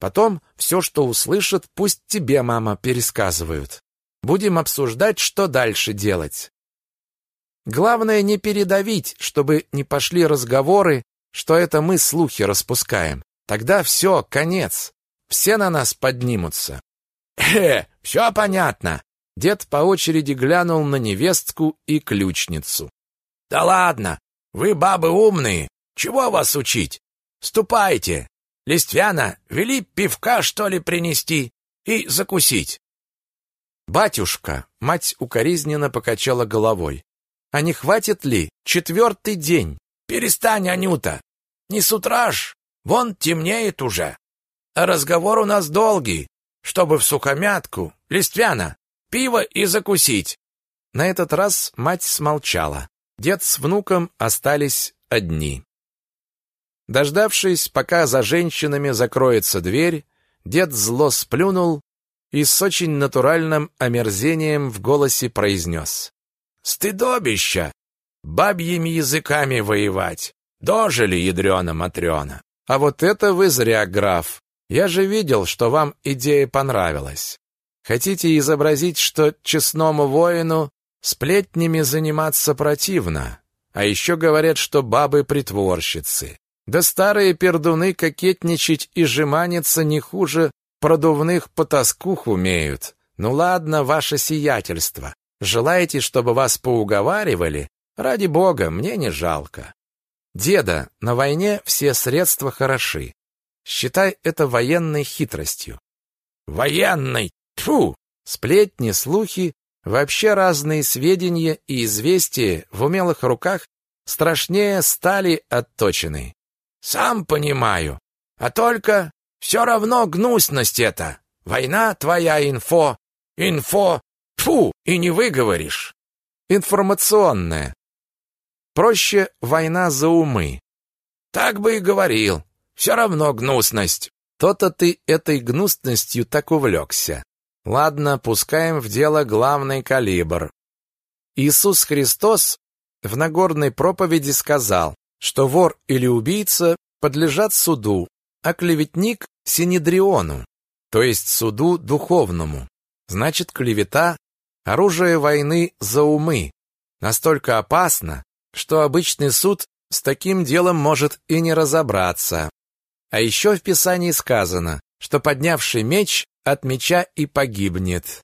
[SPEAKER 1] Потом все, что услышат, пусть тебе, мама, пересказывают. Будем обсуждать, что дальше делать. Главное не передавить, чтобы не пошли разговоры, что это мы слухи распускаем. Тогда все, конец. Все на нас поднимутся.
[SPEAKER 2] Э, все понятно.
[SPEAKER 1] Дед по очереди глянул на невестку и ключницу.
[SPEAKER 2] Да ладно, вы бабы умные. Чего вас учить? Ступайте. Листвяна, вели пивка, что ли, принести и закусить.
[SPEAKER 1] Батюшка, мать укоризненно покачала головой. А не хватит ли четвертый день?
[SPEAKER 2] Перестань, Анюта. Не с утра ж, вон темнеет уже. А разговор у нас долгий, чтобы в сухомятку. Листвяна, пиво и закусить.
[SPEAKER 1] На этот раз мать смолчала. Дед с внуком остались одни. Дождавшись, пока за женщинами закроется дверь, дед зло сплюнул и с очень натуральным омерзением в голосе произнес.
[SPEAKER 2] «Стыдобища! Бабьими языками воевать! Дожили, ядрена-матрена!»
[SPEAKER 1] «А вот это вы зря, граф! Я же видел, что вам идея понравилась. Хотите изобразить, что честному воину сплетнями заниматься противно, а еще говорят, что бабы притворщицы. Да старые пердуны кокетничать и жеманиться не хуже продувных потаскух умеют. Ну ладно, ваше сиятельство. Желаете, чтобы вас поуговаривали? Ради бога, мне не жалко. Деда, на войне все средства хороши. Считай это военной хитростью.
[SPEAKER 2] Военной? Тьфу!
[SPEAKER 1] Сплетни, слухи, вообще разные сведения и известия в умелых руках страшнее стали отточены.
[SPEAKER 2] Сам понимаю. А только все равно гнусность это. Война твоя инфо. Инфо. Фу, и не выговоришь.
[SPEAKER 1] Информационная. Проще война за умы.
[SPEAKER 2] Так бы и говорил. Все равно гнусность.
[SPEAKER 1] То-то ты этой гнусностью так увлекся. Ладно, пускаем в дело главный калибр. Иисус Христос в Нагорной проповеди сказал, что вор или убийца подлежат суду, а клеветник – синедриону, то есть суду духовному. Значит, клевета – оружие войны за умы. Настолько опасно, что обычный суд с таким делом может и не разобраться. А еще в Писании сказано, что поднявший меч от меча и погибнет.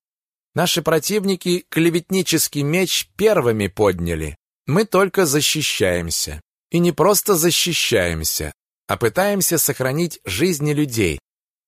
[SPEAKER 1] Наши противники клеветнический меч первыми подняли. Мы только защищаемся. И не просто защищаемся, а пытаемся сохранить жизни людей,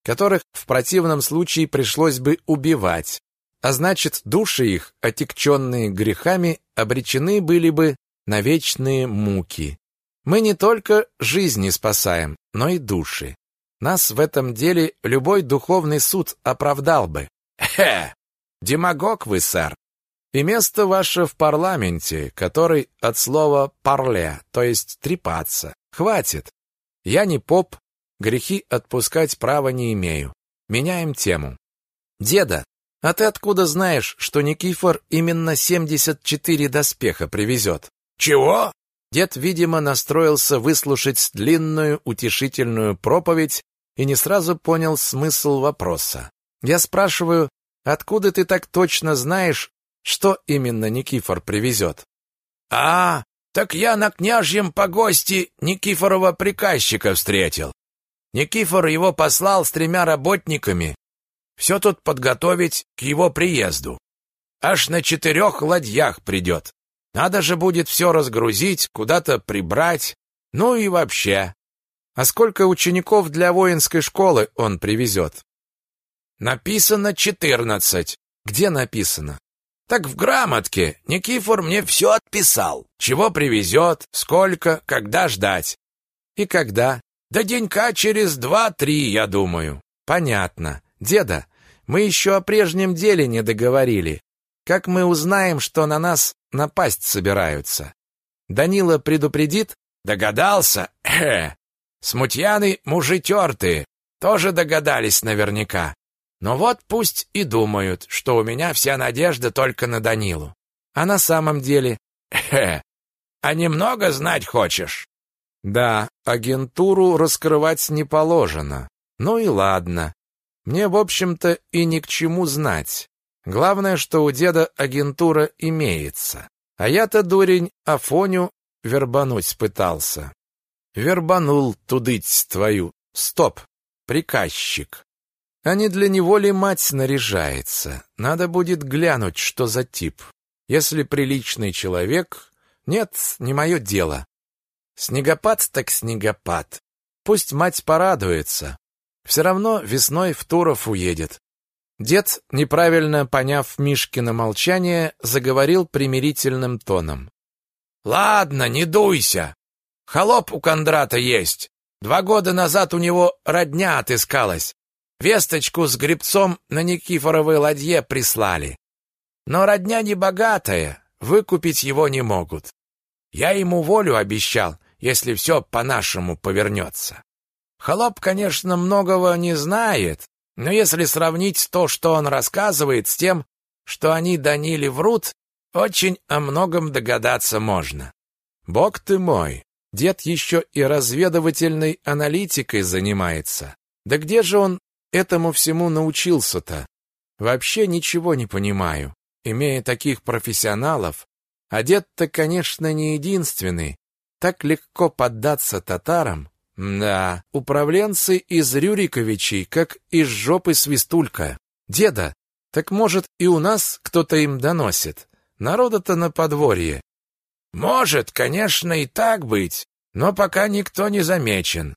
[SPEAKER 1] которых в противном случае пришлось бы убивать. А значит, души их, отекченные грехами, обречены были бы на вечные муки. Мы не только жизни спасаем, но и души. Нас в этом деле любой духовный суд оправдал бы.
[SPEAKER 2] Хе! Демагог вы, сэр и место ваше в парламенте, который от слова «парле», то есть «трепаться». Хватит. Я не поп, грехи отпускать права не имею. Меняем тему.
[SPEAKER 1] Деда, а ты откуда знаешь, что Никифор именно 74 доспеха привезет?
[SPEAKER 2] Чего?
[SPEAKER 1] Дед, видимо, настроился выслушать длинную утешительную проповедь и не сразу понял смысл вопроса. Я спрашиваю, откуда ты так точно знаешь, что именно Никифор привезет?
[SPEAKER 2] А, так я на княжьем погосте Никифорова приказчика встретил. Никифор его послал с тремя работниками все тут подготовить к его приезду. Аж на четырех ладьях придет. Надо же будет все разгрузить, куда-то прибрать, ну и вообще.
[SPEAKER 1] А сколько учеников для воинской школы он привезет?
[SPEAKER 2] Написано четырнадцать.
[SPEAKER 1] Где написано?
[SPEAKER 2] Так в грамотке Никифор мне все отписал. Чего привезет, сколько, когда ждать.
[SPEAKER 1] И когда?
[SPEAKER 2] Да денька через два-три, я думаю.
[SPEAKER 1] Понятно. Деда, мы еще о прежнем деле не договорили. Как мы узнаем, что на нас напасть собираются? Данила предупредит?
[SPEAKER 2] Догадался? Э, смутьяны мужи тертые. Тоже догадались наверняка. Но вот пусть и думают, что у меня вся надежда только на Данилу.
[SPEAKER 1] А на самом деле...
[SPEAKER 2] Э, а немного знать хочешь?
[SPEAKER 1] Да, агентуру раскрывать не положено. Ну и ладно. Мне, в общем-то, и ни к чему знать. Главное, что у деда агентура имеется. А я-то, дурень, Афоню вербануть пытался. Вербанул, тудыть твою. Стоп, приказчик. А не для него ли мать наряжается? Надо будет глянуть, что за тип. Если приличный человек... Нет, не мое дело. Снегопад так снегопад. Пусть мать порадуется. Все равно весной в Туров уедет. Дед, неправильно поняв Мишкино молчание, заговорил примирительным тоном.
[SPEAKER 2] «Ладно, не дуйся. Холоп у Кондрата есть. Два года назад у него родня отыскалась. Весточку с гребцом на Никифоровой ладье прислали. Но родня не богатая, выкупить его не могут. Я ему волю обещал, если все по-нашему повернется. Холоп, конечно, многого не знает, но если сравнить то, что он рассказывает, с тем, что они Даниле врут, очень о многом догадаться можно.
[SPEAKER 1] Бог ты мой, дед еще и разведывательной аналитикой занимается. Да где же он этому всему научился-то? Вообще ничего не понимаю. Имея таких профессионалов, а дед-то, конечно, не единственный. Так легко поддаться татарам, да, управленцы из Рюриковичей, как из жопы свистулька. Деда, так может и у нас кто-то им доносит? Народа-то на подворье.
[SPEAKER 2] Может, конечно, и так быть, но пока никто не замечен.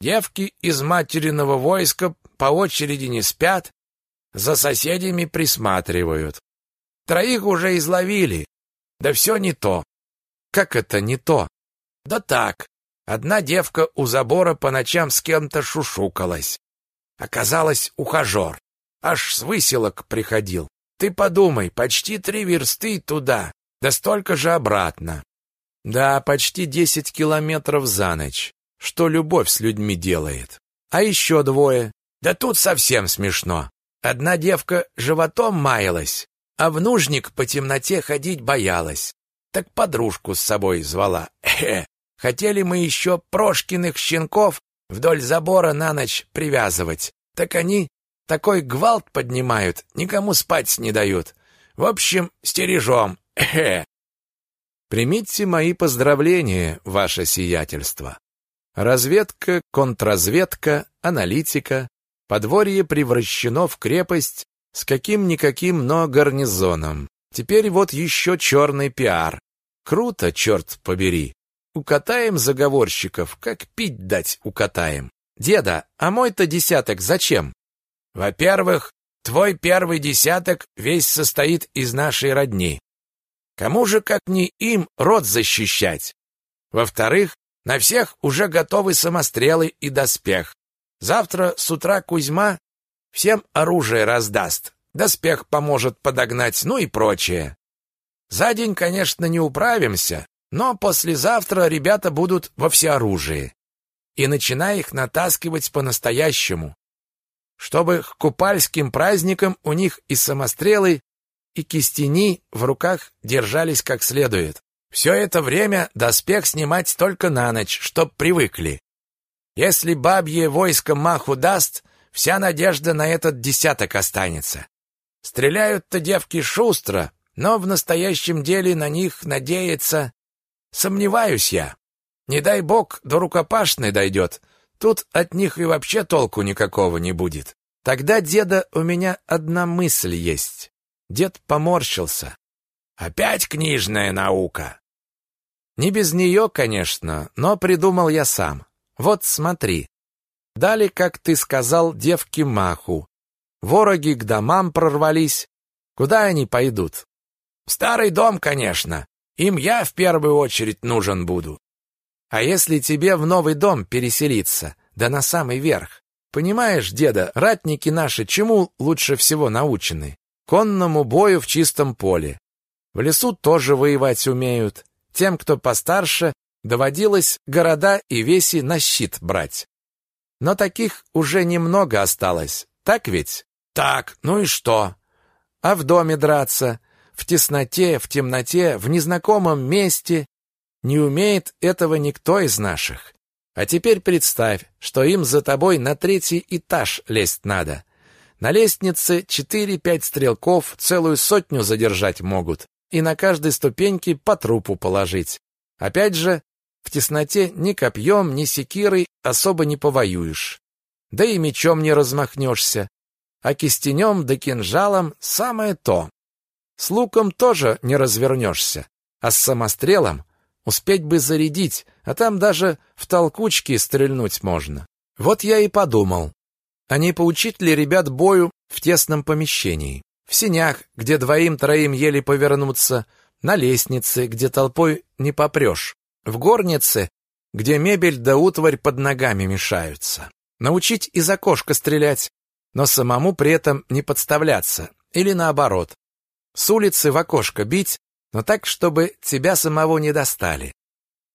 [SPEAKER 2] Девки из материного войска по очереди не спят, за соседями присматривают. Троих уже изловили. Да все не то.
[SPEAKER 1] Как это не то?
[SPEAKER 2] Да так, Одна девка у забора по ночам с кем-то шушукалась. Оказалось, ухажер. Аж с выселок приходил. Ты подумай, почти три версты туда, да столько же обратно.
[SPEAKER 1] Да, почти десять километров за ночь. Что любовь с людьми делает. А еще двое.
[SPEAKER 2] Да тут совсем смешно. Одна девка животом маялась, а в нужник по темноте ходить боялась. Так подружку с собой звала. Эхе. Хотели мы еще Прошкиных щенков вдоль забора на ночь привязывать. Так они такой гвалт поднимают, никому спать не дают. В общем, стережем. Эхе.
[SPEAKER 1] Примите мои поздравления, ваше сиятельство. Разведка, контрразведка, аналитика, подворье превращено в крепость с каким-никаким, но гарнизоном. Теперь вот еще черный пиар. Круто, черт побери. Укатаем заговорщиков, как пить дать укатаем. Деда, а мой-то десяток зачем?
[SPEAKER 2] Во-первых, твой первый десяток весь состоит из нашей родни. Кому же, как не им, род защищать? Во-вторых, на всех уже готовы самострелы и доспех. Завтра с утра Кузьма всем оружие раздаст, доспех поможет подогнать, ну и прочее. За день, конечно, не управимся, но послезавтра ребята будут во всеоружии. И начинай их натаскивать по-настоящему. Чтобы к купальским праздникам у них и самострелы, и кистени в руках держались как следует. Все это время доспех снимать только на ночь, чтоб привыкли. Если бабье войско маху даст, вся надежда на этот десяток останется. Стреляют-то девки шустро, но в настоящем деле на них надеяться Сомневаюсь я. Не дай бог, до рукопашной дойдет. Тут от них и вообще толку никакого не будет. Тогда, деда, у меня одна мысль есть. Дед поморщился. Опять книжная наука. Не без нее, конечно, но придумал я сам. Вот смотри. Дали, как ты сказал, девки маху. Вороги к домам прорвались. Куда они пойдут? Старый дом, конечно. Им я в первую очередь нужен буду.
[SPEAKER 1] А если тебе в новый дом переселиться, да на самый верх? Понимаешь, деда, ратники наши чему лучше всего научены? Конному бою в чистом поле. В лесу тоже воевать умеют. Тем, кто постарше, доводилось города и веси на щит брать. Но таких уже немного осталось, так ведь?
[SPEAKER 2] Так, ну и что?
[SPEAKER 1] А в доме драться, в тесноте, в темноте, в незнакомом месте не умеет этого никто из наших. А теперь представь, что им за тобой на третий этаж лезть надо. На лестнице четыре-пять стрелков целую сотню задержать могут и на каждой ступеньке по трупу положить. Опять же, в тесноте ни копьем, ни секирой особо не повоюешь. Да и мечом не размахнешься. А кистенем да кинжалом самое то. С луком тоже не развернешься. А с самострелом успеть бы зарядить, а там даже в толкучке стрельнуть можно. Вот я и подумал, а не поучить ли ребят бою в тесном помещении? В синях, где двоим-троим еле повернуться, на лестнице, где толпой не попрешь, в горнице, где мебель да утварь под ногами мешаются. Научить из окошка стрелять, но самому при этом не подставляться, или наоборот. С улицы в окошко бить, но так, чтобы тебя самого не достали.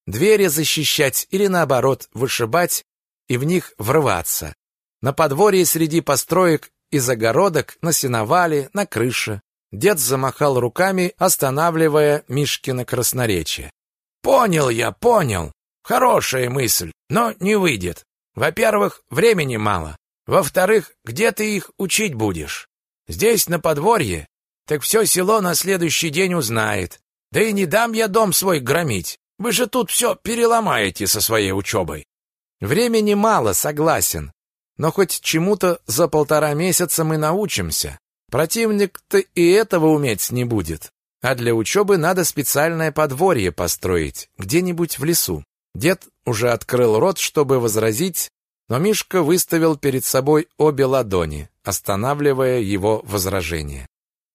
[SPEAKER 1] Двери защищать или наоборот вышибать и в них врываться. На подворье среди построек и загородок, на сеновале, на крыше. Дед замахал руками, останавливая Мишкина красноречие.
[SPEAKER 2] Понял я, понял. Хорошая мысль, но не выйдет. Во-первых, времени мало. Во-вторых, где ты их учить будешь? Здесь, на подворье? Так все село на следующий день узнает. Да и не дам я дом свой громить. Вы же тут все переломаете со своей учебой.
[SPEAKER 1] Времени мало, согласен. Но хоть чему-то за полтора месяца мы научимся. Противник-то и этого уметь не будет. А для учебы надо специальное подворье построить, где-нибудь в лесу. Дед уже открыл рот, чтобы возразить, но Мишка выставил перед собой обе ладони, останавливая его возражение.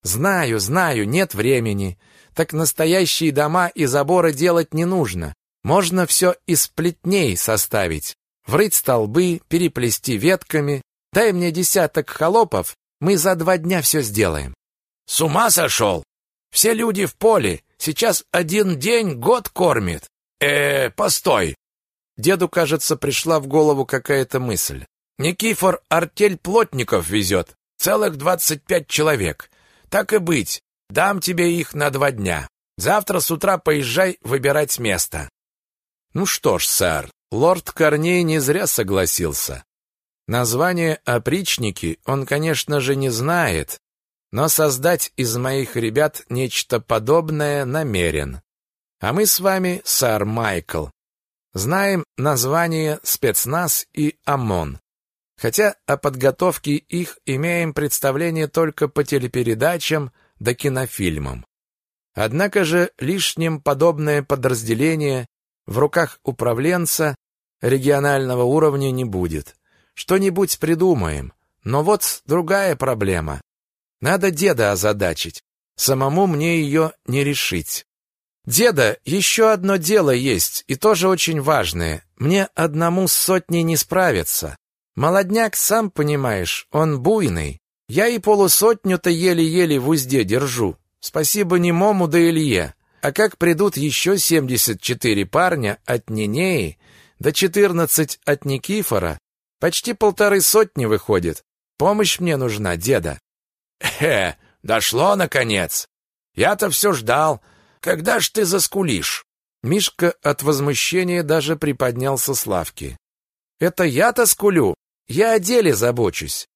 [SPEAKER 1] «Знаю, знаю, нет времени. Так настоящие дома и заборы делать не нужно. Можно все из плетней составить. Врыть столбы, переплести ветками. Дай мне десяток холопов, мы за два дня все сделаем».
[SPEAKER 2] «С ума сошел? Все люди в поле. Сейчас один день год кормит. Э, постой.
[SPEAKER 1] Деду, кажется, пришла в голову какая-то мысль.
[SPEAKER 2] Никифор артель плотников везет. Целых двадцать пять человек. Так и быть. Дам тебе их на два дня. Завтра с утра поезжай выбирать место.
[SPEAKER 1] Ну что ж, сэр, лорд Корней не зря согласился. Название опричники он, конечно же, не знает, но создать из моих ребят нечто подобное намерен. А мы с вами, сэр Майкл, знаем название спецназ и ОМОН. Хотя о подготовке их имеем представление только по телепередачам да кинофильмам. Однако же лишним подобное подразделение в руках управленца регионального уровня не будет. Что-нибудь придумаем. Но вот другая проблема. Надо деда озадачить. Самому мне ее не решить. Деда, еще одно дело есть, и тоже очень важное. Мне одному с сотней не справиться. Молодняк, сам понимаешь, он буйный. Я и полусотню-то еле-еле в узде держу. Спасибо немому да Илье. А как придут еще семьдесят четыре парня от Нинеи, да четырнадцать от Никифора, почти полторы сотни выходит. Помощь мне нужна, деда.
[SPEAKER 2] Э, дошло наконец. Я-то все ждал. Когда ж ты заскулишь?
[SPEAKER 1] Мишка от возмущения даже приподнялся с лавки. Это я-то скулю. Я о деле забочусь.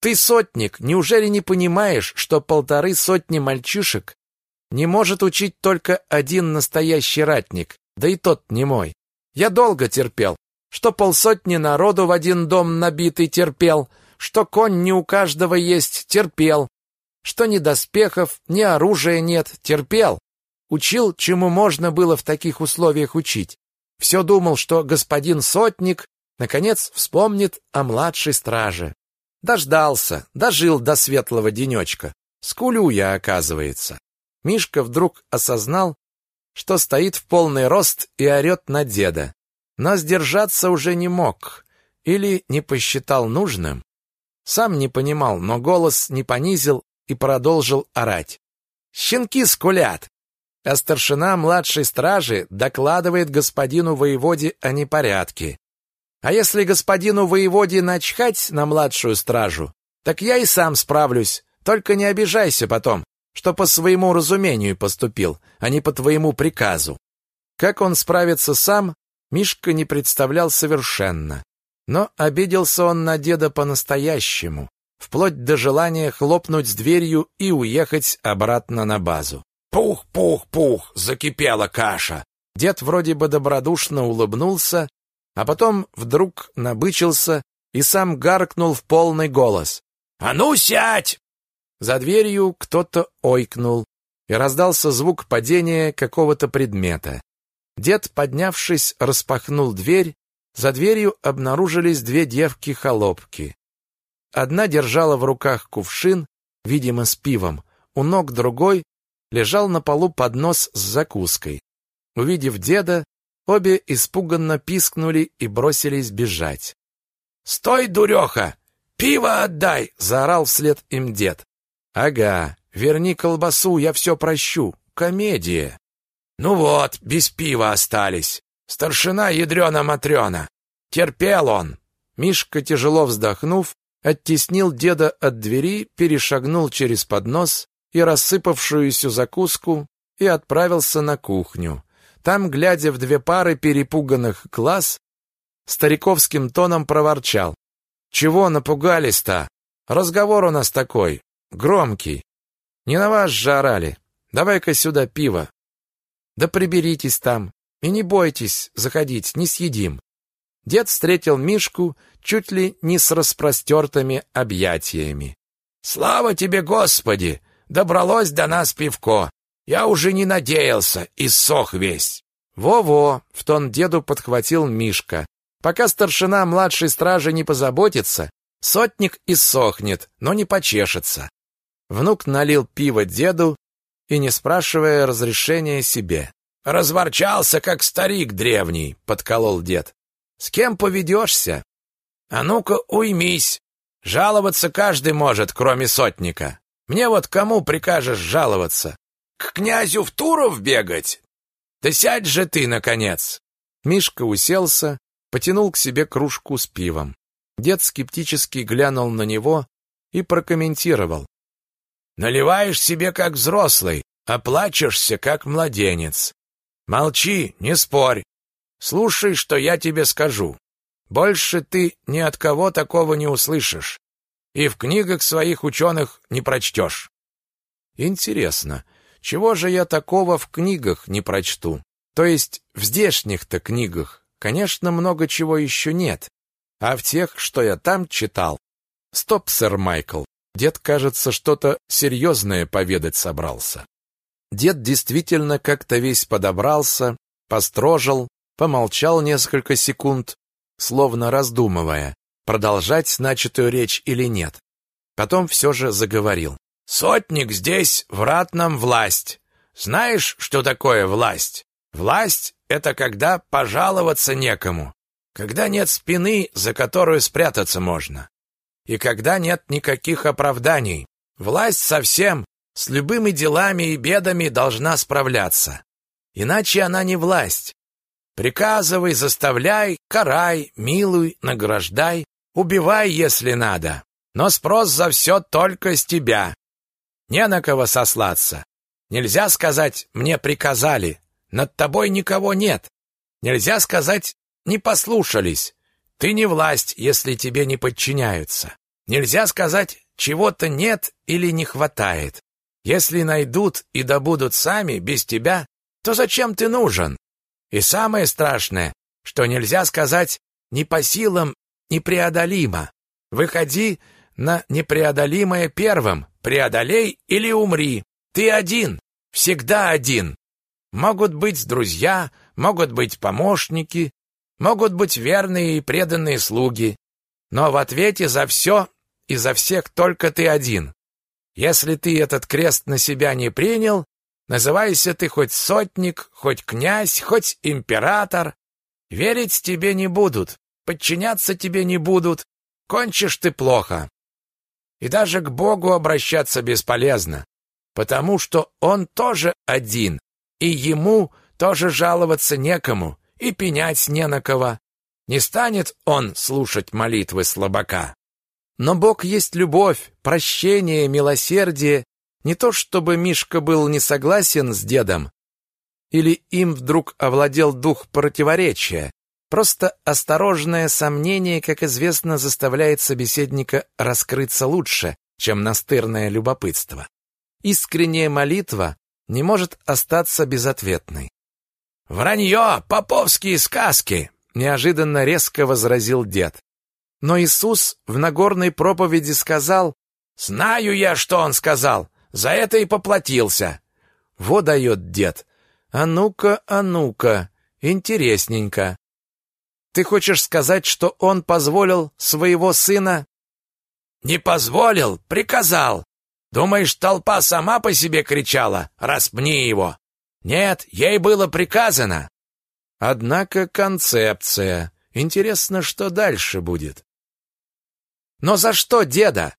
[SPEAKER 1] Ты сотник, неужели не понимаешь, что полторы сотни мальчишек не может учить только один настоящий ратник, да и тот не мой. Я долго терпел, что полсотни народу в один дом набитый терпел, что конь не у каждого есть, терпел, что ни доспехов, ни оружия нет, терпел. Учил, чему можно было в таких условиях учить. Все думал, что господин сотник наконец вспомнит о младшей страже. Дождался, дожил до светлого денечка. Скулю я, оказывается. Мишка вдруг осознал, что стоит в полный рост и орет на деда. Но сдержаться уже не мог или не посчитал нужным. Сам не понимал, но голос не понизил и продолжил орать. «Щенки скулят! А старшина младшей стражи докладывает господину воеводе о непорядке. А если господину воеводе начхать на младшую стражу, так я и сам справлюсь, только не обижайся потом, что по своему разумению поступил, а не по твоему приказу. Как он справится сам, Мишка не представлял совершенно. Но обиделся он на деда по-настоящему, вплоть до желания хлопнуть с дверью и уехать обратно на базу.
[SPEAKER 2] «Пух, пух, пух!» — закипела каша.
[SPEAKER 1] Дед вроде бы добродушно улыбнулся, а потом вдруг набычился и сам гаркнул в полный голос.
[SPEAKER 2] «А ну, сядь!»
[SPEAKER 1] За дверью кто-то ойкнул, и раздался звук падения какого-то предмета. Дед, поднявшись, распахнул дверь. За дверью обнаружились две девки-холопки. Одна держала в руках кувшин, видимо, с пивом. У ног другой лежал на полу поднос с закуской. Увидев деда, обе испуганно пискнули и бросились бежать.
[SPEAKER 2] «Стой, дуреха! Пиво отдай!» — заорал вслед им дед.
[SPEAKER 1] Ага, верни колбасу, я все прощу. Комедия.
[SPEAKER 2] Ну вот, без пива остались. Старшина ядрена-матрена. Терпел он.
[SPEAKER 1] Мишка, тяжело вздохнув, оттеснил деда от двери, перешагнул через поднос и рассыпавшуюся закуску и отправился на кухню. Там, глядя в две пары перепуганных глаз, стариковским тоном проворчал. «Чего напугались-то? Разговор у нас такой. Громкий. Не на вас же орали. Давай-ка сюда пиво. Да приберитесь там. И не бойтесь заходить, не съедим. Дед встретил Мишку чуть ли не с распростертыми объятиями.
[SPEAKER 2] «Слава тебе, Господи! Добралось до нас пивко. Я уже не надеялся, и сох весь».
[SPEAKER 1] «Во-во!» — в тон деду подхватил Мишка. «Пока старшина младшей стражи не позаботится, сотник и сохнет, но не почешется. Внук налил пиво деду и, не спрашивая разрешения себе.
[SPEAKER 2] «Разворчался, как старик древний», — подколол дед. «С кем поведешься? А ну-ка уймись. Жаловаться каждый может, кроме сотника. Мне вот кому прикажешь жаловаться? К князю в Туров бегать? Да сядь же ты, наконец!»
[SPEAKER 1] Мишка уселся, потянул к себе кружку с пивом. Дед скептически глянул на него и прокомментировал.
[SPEAKER 2] Наливаешь себе как взрослый, а плачешься как младенец. Молчи, не спорь. Слушай, что я тебе скажу. Больше ты ни от кого такого не услышишь. И в книгах своих ученых не прочтешь.
[SPEAKER 1] Интересно, чего же я такого в книгах не прочту? То есть в здешних-то книгах, конечно, много чего еще нет. А в тех, что я там читал... Стоп, сэр Майкл. Дед, кажется, что-то серьезное поведать собрался. Дед действительно как-то весь подобрался, построжил, помолчал несколько секунд, словно раздумывая, продолжать начатую речь или нет. Потом все же заговорил.
[SPEAKER 2] «Сотник здесь, в ратном власть. Знаешь, что такое власть? Власть — это когда пожаловаться некому, когда нет спины, за которую спрятаться можно и когда нет никаких оправданий. Власть совсем с любыми делами и бедами должна справляться. Иначе она не власть. Приказывай, заставляй, карай, милуй, награждай, убивай, если надо. Но спрос за все только с тебя. Не на кого сослаться. Нельзя сказать «мне приказали», над тобой никого нет. Нельзя сказать «не послушались». Ты не власть, если тебе не подчиняются. Нельзя сказать, чего-то нет или не хватает. Если найдут и добудут сами, без тебя, то зачем ты нужен? И самое страшное, что нельзя сказать «не по силам, непреодолимо». Выходи на непреодолимое первым, преодолей или умри. Ты один, всегда один. Могут быть друзья, могут быть помощники, могут быть верные и преданные слуги. Но в ответе за все и за всех только ты один. Если ты этот крест на себя не принял, Называйся ты хоть сотник, хоть князь, хоть император. Верить тебе не будут, подчиняться тебе не будут. Кончишь ты плохо. И даже к Богу обращаться бесполезно, потому что Он тоже один, и Ему тоже жаловаться некому и пенять не на кого. Не станет Он слушать молитвы слабака. Но Бог есть любовь, прощение, милосердие. Не то чтобы Мишка был не согласен с дедом, или им вдруг овладел дух противоречия. Просто осторожное сомнение, как известно, заставляет собеседника раскрыться лучше, чем настырное любопытство. Искренняя молитва не может остаться безответной. «Вранье! Поповские сказки!» — неожиданно резко возразил дед. Но Иисус в Нагорной проповеди сказал, «Знаю я, что он сказал, за это и поплатился». Во дает дед. А ну-ка, а ну-ка, интересненько. Ты хочешь сказать, что он позволил своего сына? Не позволил, приказал. Думаешь, толпа сама по себе кричала «Распни его»? Нет, ей было приказано. Однако концепция. Интересно, что дальше будет. Но за что деда?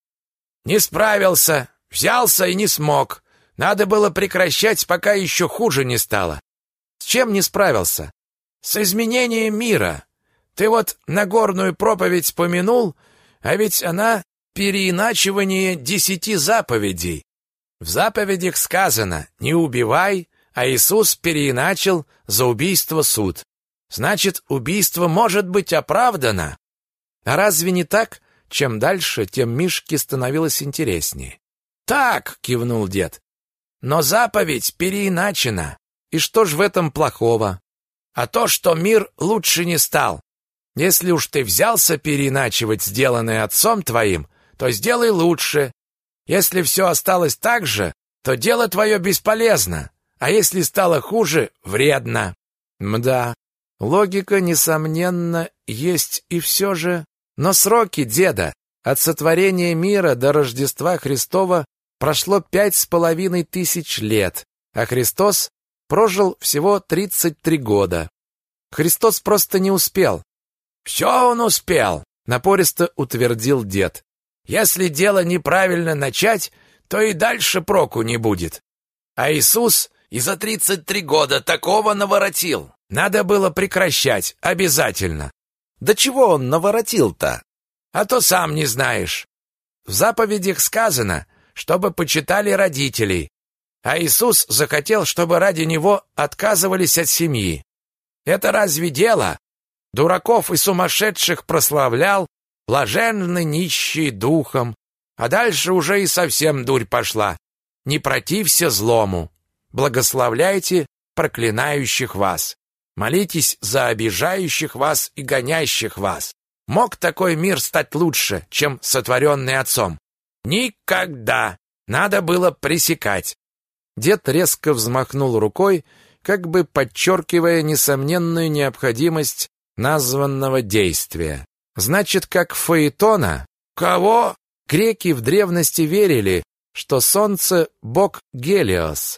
[SPEAKER 2] Не справился, взялся и не смог. Надо было прекращать, пока еще хуже не стало. С чем не справился? С изменением мира. Ты вот Нагорную проповедь помянул, а ведь она переиначивание десяти заповедей. В заповедях сказано «не убивай», а Иисус переиначил «за убийство суд». Значит, убийство может быть оправдано. А разве не так? Чем дальше, тем Мишке становилось интереснее. «Так!» — кивнул дед. «Но заповедь переиначена. И что ж в этом плохого? А то, что мир лучше не стал. Если уж ты взялся переиначивать сделанное отцом твоим, то сделай лучше. Если все осталось так же, то дело твое бесполезно, а если стало хуже, вредно». Мда, логика, несомненно, есть и все же... Но сроки деда от сотворения мира до Рождества Христова прошло пять с половиной тысяч лет, а Христос прожил всего 33 года. Христос просто не успел. «Все он успел», — напористо утвердил дед. «Если дело неправильно начать, то и дальше проку не будет. А Иисус и за 33 года такого наворотил. Надо было прекращать, обязательно. Да чего он наворотил-то? А то сам не знаешь. В заповедях сказано, чтобы почитали родителей, а Иисус захотел, чтобы ради него отказывались от семьи. Это разве дело? Дураков и сумасшедших прославлял, блаженны нищие духом, а дальше уже и совсем дурь пошла. Не протився злому, благословляйте проклинающих вас. Молитесь за обижающих вас и гонящих вас. Мог такой мир стать лучше, чем сотворенный отцом? Никогда! Надо было пресекать. Дед резко взмахнул рукой, как бы подчеркивая несомненную необходимость названного действия. Значит, как Фаэтона? Кого? Греки в древности верили, что солнце — бог Гелиос,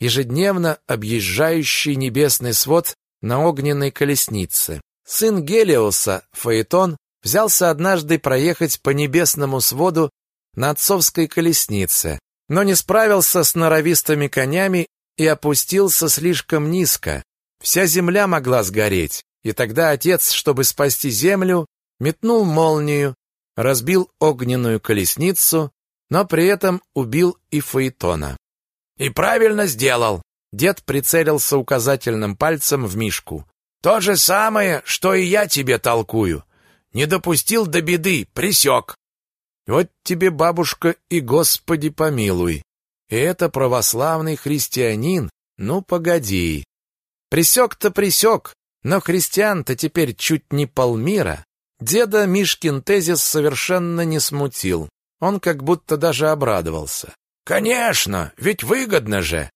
[SPEAKER 2] ежедневно объезжающий небесный свод на огненной колеснице. Сын Гелиоса, Фаэтон, взялся однажды проехать по небесному своду на отцовской колеснице, но не справился с норовистыми конями и опустился слишком низко. Вся земля могла сгореть, и тогда отец, чтобы спасти землю, метнул молнию, разбил огненную колесницу, но при этом убил и Фаэтона. И правильно сделал. Дед прицелился указательным пальцем в Мишку. То же самое, что и я тебе толкую. Не допустил до беды, присек. Вот тебе, бабушка, и Господи помилуй. И это православный христианин. Ну, погоди. Присек-то присек, но христиан-то теперь чуть не полмира. Деда Мишкин тезис совершенно не смутил. Он как будто даже обрадовался. Конечно, ведь выгодно же.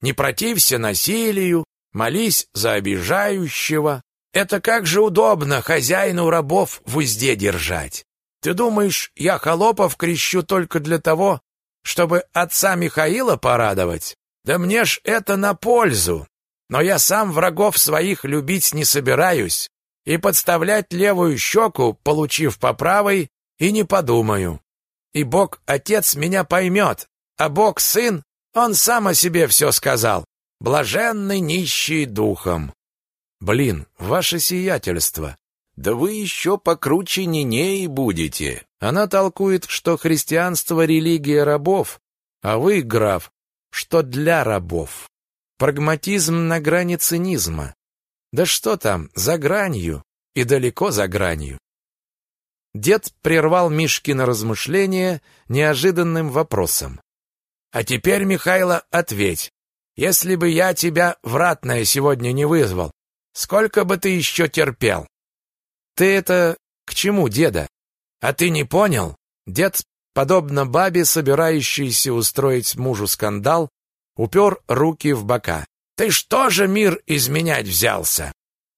[SPEAKER 2] Не протився насилию, молись за обижающего. Это как же удобно хозяину рабов в узде держать. Ты думаешь, я холопов крещу только для того, чтобы отца Михаила порадовать? Да мне ж это на пользу. Но я сам врагов своих любить не собираюсь и подставлять левую щеку, получив по правой, и не подумаю. И Бог-Отец меня поймет, а Бог-Сын, он сам о себе все сказал. Блаженный нищий духом.
[SPEAKER 1] Блин, ваше сиятельство, да вы еще покруче Нинеи будете. Она толкует, что христианство — религия рабов, а вы, граф, что для рабов. Прагматизм на грани цинизма. Да что там, за гранью и далеко за гранью. Дед прервал Мишкино размышления неожиданным вопросом.
[SPEAKER 2] «А теперь, Михайло, ответь. Если бы я тебя в ратное сегодня не вызвал, сколько бы ты еще терпел?»
[SPEAKER 1] «Ты это к чему, деда?»
[SPEAKER 2] «А ты не понял?»
[SPEAKER 1] Дед, подобно бабе, собирающейся устроить мужу скандал, упер руки в бока.
[SPEAKER 2] «Ты что же мир изменять взялся?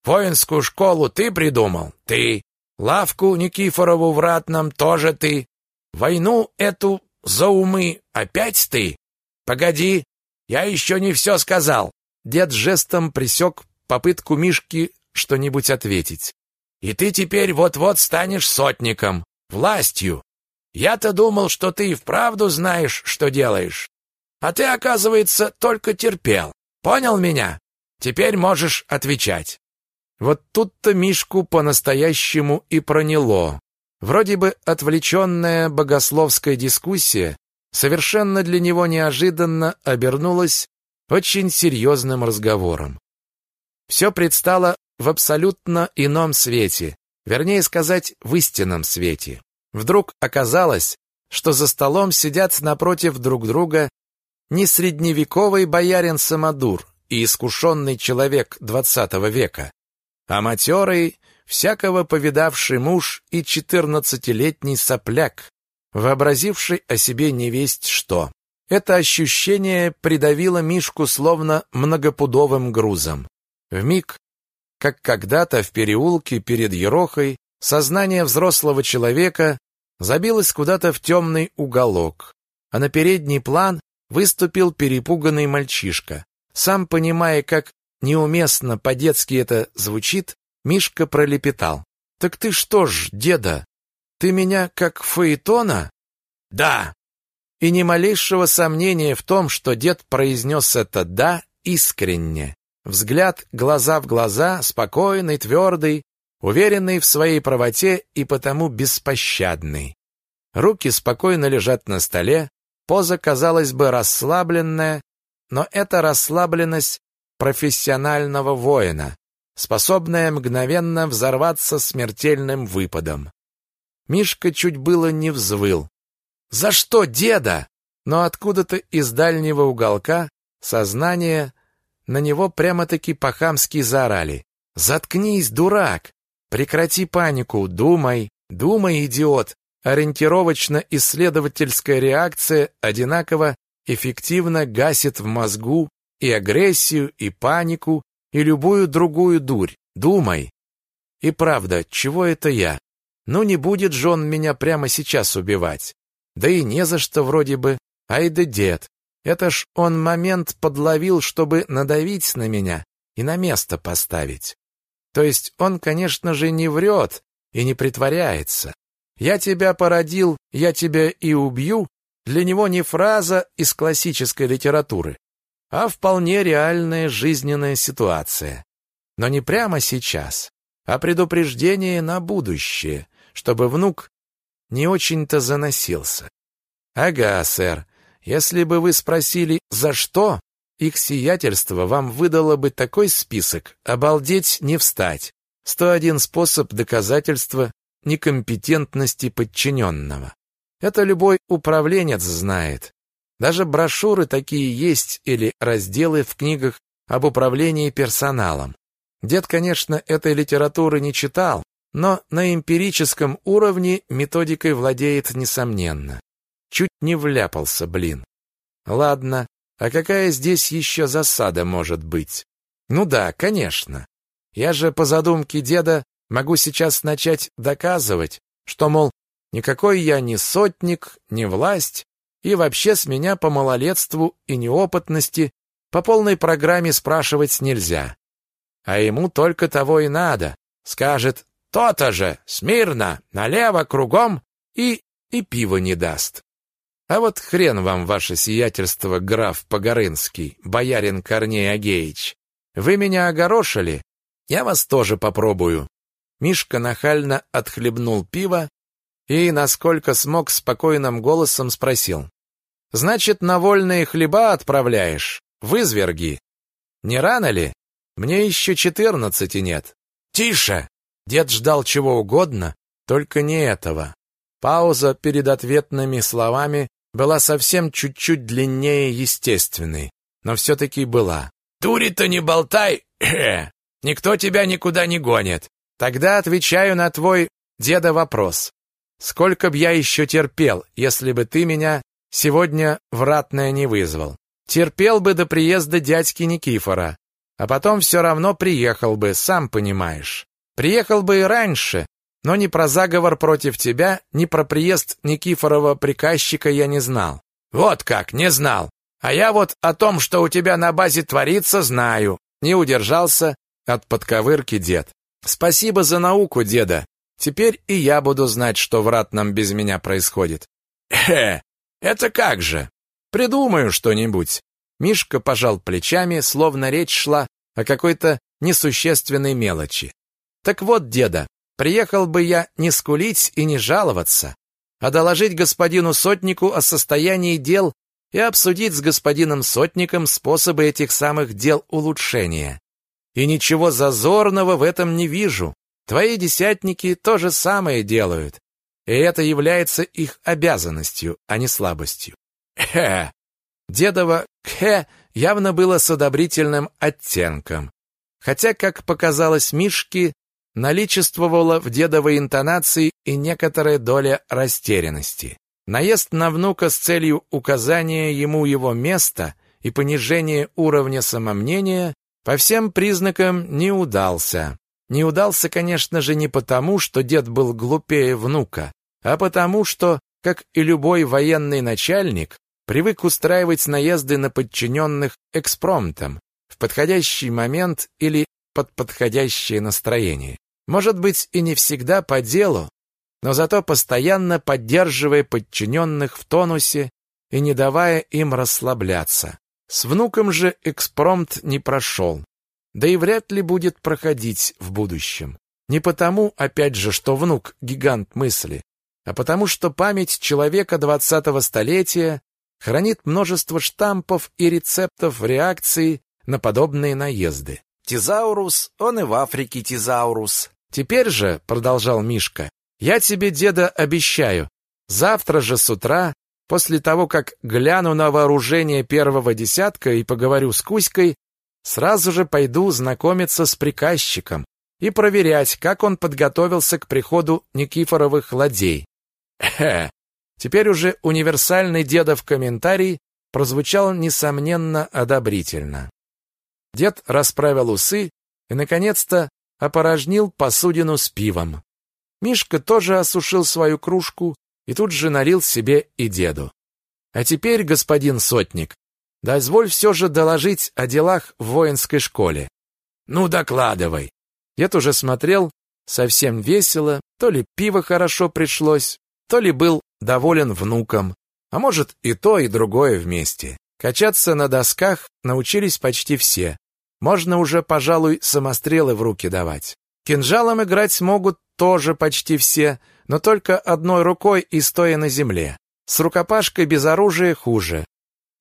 [SPEAKER 2] Воинскую школу ты придумал? Ты. Лавку Никифорову в ратном тоже ты. Войну эту за умы опять ты? Погоди, я еще не все сказал».
[SPEAKER 1] Дед жестом присек попытку Мишки что-нибудь ответить.
[SPEAKER 2] И ты теперь вот-вот станешь сотником, властью. Я-то думал, что ты и вправду знаешь, что делаешь. А ты, оказывается, только терпел. Понял меня? Теперь можешь отвечать.
[SPEAKER 1] Вот тут-то Мишку по-настоящему и проняло. Вроде бы отвлеченная богословская дискуссия совершенно для него неожиданно обернулась очень серьезным разговором. Все предстало в абсолютно ином свете, вернее сказать, в истинном свете. Вдруг оказалось, что за столом сидят напротив друг друга не средневековый боярин-самодур и искушенный человек двадцатого века, а матерый, всякого повидавший муж и четырнадцатилетний сопляк, вообразивший о себе невесть что. Это ощущение придавило Мишку словно многопудовым грузом. В миг как когда-то в переулке перед Ерохой сознание взрослого человека забилось куда-то в темный уголок, а на передний план выступил перепуганный мальчишка. Сам понимая, как неуместно по-детски это звучит, Мишка пролепетал. «Так ты что ж, деда, ты меня как Фаэтона?»
[SPEAKER 2] «Да».
[SPEAKER 1] И ни малейшего сомнения в том, что дед произнес это «да» искренне. Взгляд глаза в глаза, спокойный, твердый, уверенный в своей правоте и потому беспощадный. Руки спокойно лежат на столе, поза, казалось бы, расслабленная, но это расслабленность профессионального воина, способная мгновенно взорваться смертельным выпадом. Мишка чуть было не взвыл. «За что, деда?» Но откуда-то из дальнего уголка сознание на него прямо-таки по-хамски заорали. «Заткнись, дурак! Прекрати панику, думай, думай, идиот!» Ориентировочно-исследовательская реакция одинаково эффективно гасит в мозгу и агрессию, и панику, и любую другую дурь. Думай. И правда, чего это я? Ну не будет же он меня прямо сейчас убивать. Да и не за что вроде бы. Ай да дед. Это ж он момент подловил, чтобы надавить на меня и на место поставить. То есть он, конечно же, не врет и не притворяется. «Я тебя породил, я тебя и убью» для него не фраза из классической литературы, а вполне реальная жизненная ситуация. Но не прямо сейчас, а предупреждение на будущее, чтобы внук не очень-то заносился. «Ага, сэр, если бы вы спросили, за что, их сиятельство вам выдало бы такой список, обалдеть не встать. 101 способ доказательства некомпетентности подчиненного. Это любой управленец знает. Даже брошюры такие есть или разделы в книгах об управлении персоналом. Дед, конечно, этой литературы не читал, но на эмпирическом уровне методикой владеет несомненно. Чуть не вляпался, блин. Ладно, а какая здесь еще засада может быть? Ну да, конечно. Я же по задумке деда могу сейчас начать доказывать, что, мол, никакой я не сотник, не власть, и вообще с меня по малолетству и неопытности по полной программе спрашивать нельзя. А ему только того и надо. Скажет «То-то же! Смирно! Налево, кругом!» и и пива не даст. А вот хрен вам, ваше сиятельство, граф Погорынский, боярин Корней Агеич. Вы меня огорошили? Я вас тоже попробую. Мишка нахально отхлебнул пиво и, насколько смог, спокойным голосом спросил. «Значит, на вольные хлеба отправляешь? В изверги? Не рано ли? Мне еще четырнадцати нет». «Тише!» Дед ждал чего угодно, только не этого. Пауза перед ответными словами была совсем чуть-чуть длиннее естественной, но все-таки была. «Дури-то не болтай! Никто тебя никуда не гонит!» Тогда отвечаю на твой деда вопрос. Сколько б я еще терпел, если бы ты меня сегодня в ратное не вызвал? Терпел бы до приезда дядьки Никифора, а потом все равно приехал бы, сам понимаешь. Приехал бы и раньше, но ни про заговор против тебя, ни про приезд Никифорова приказчика я не знал. Вот как, не знал. А я вот о том, что у тебя на базе творится, знаю. Не удержался от подковырки дед. Спасибо за науку, деда. Теперь и я буду знать, что в ратном без меня происходит. Э, это как же? Придумаю что-нибудь. Мишка пожал плечами, словно речь шла о какой-то несущественной мелочи. Так вот, деда, приехал бы я не скулить и не жаловаться, а доложить господину сотнику о состоянии дел и обсудить с господином сотником способы этих самых дел улучшения. И ничего зазорного в этом не вижу. Твои десятники то же самое делают. И это является их обязанностью, а не слабостью. Хе. Дедово «хе» явно было с одобрительным оттенком. Хотя, как показалось Мишке, наличествовала в дедовой интонации и некоторая доля растерянности. Наезд на внука с целью указания ему его места и понижения уровня самомнения по всем признакам не удался. Не удался, конечно же, не потому, что дед был глупее внука, а потому, что, как и любой военный начальник, привык устраивать наезды на подчиненных экспромтом, в подходящий момент или под подходящее настроение. Может быть, и не всегда по делу, но зато постоянно поддерживая подчиненных в тонусе и не давая им расслабляться. С внуком же экспромт не прошел, да и вряд ли будет проходить в будущем. Не потому, опять же, что внук – гигант мысли, а потому что память человека двадцатого столетия хранит множество штампов и рецептов реакции на подобные наезды. Тизаурус, он и в Африке тизаурус. Теперь же, продолжал Мишка, я тебе, деда, обещаю, завтра же с утра После того, как гляну на вооружение первого десятка и поговорю с Кузькой, сразу же пойду знакомиться с приказчиком и проверять, как он подготовился к приходу Никифоровых ладей. Теперь уже универсальный дедов комментарий прозвучал несомненно одобрительно. Дед расправил усы и наконец-то опорожнил посудину с пивом. Мишка тоже осушил свою кружку и тут же налил себе и деду. А теперь, господин сотник, дозволь все же доложить о делах в воинской школе. Ну, докладывай. Дед уже смотрел совсем весело, то ли пиво хорошо пришлось, то ли был доволен внуком, а может и то, и другое вместе. Качаться на досках научились почти все. Можно уже, пожалуй, самострелы в руки давать. Кинжалом играть могут тоже почти все, но только одной рукой и стоя на земле. С рукопашкой без оружия хуже.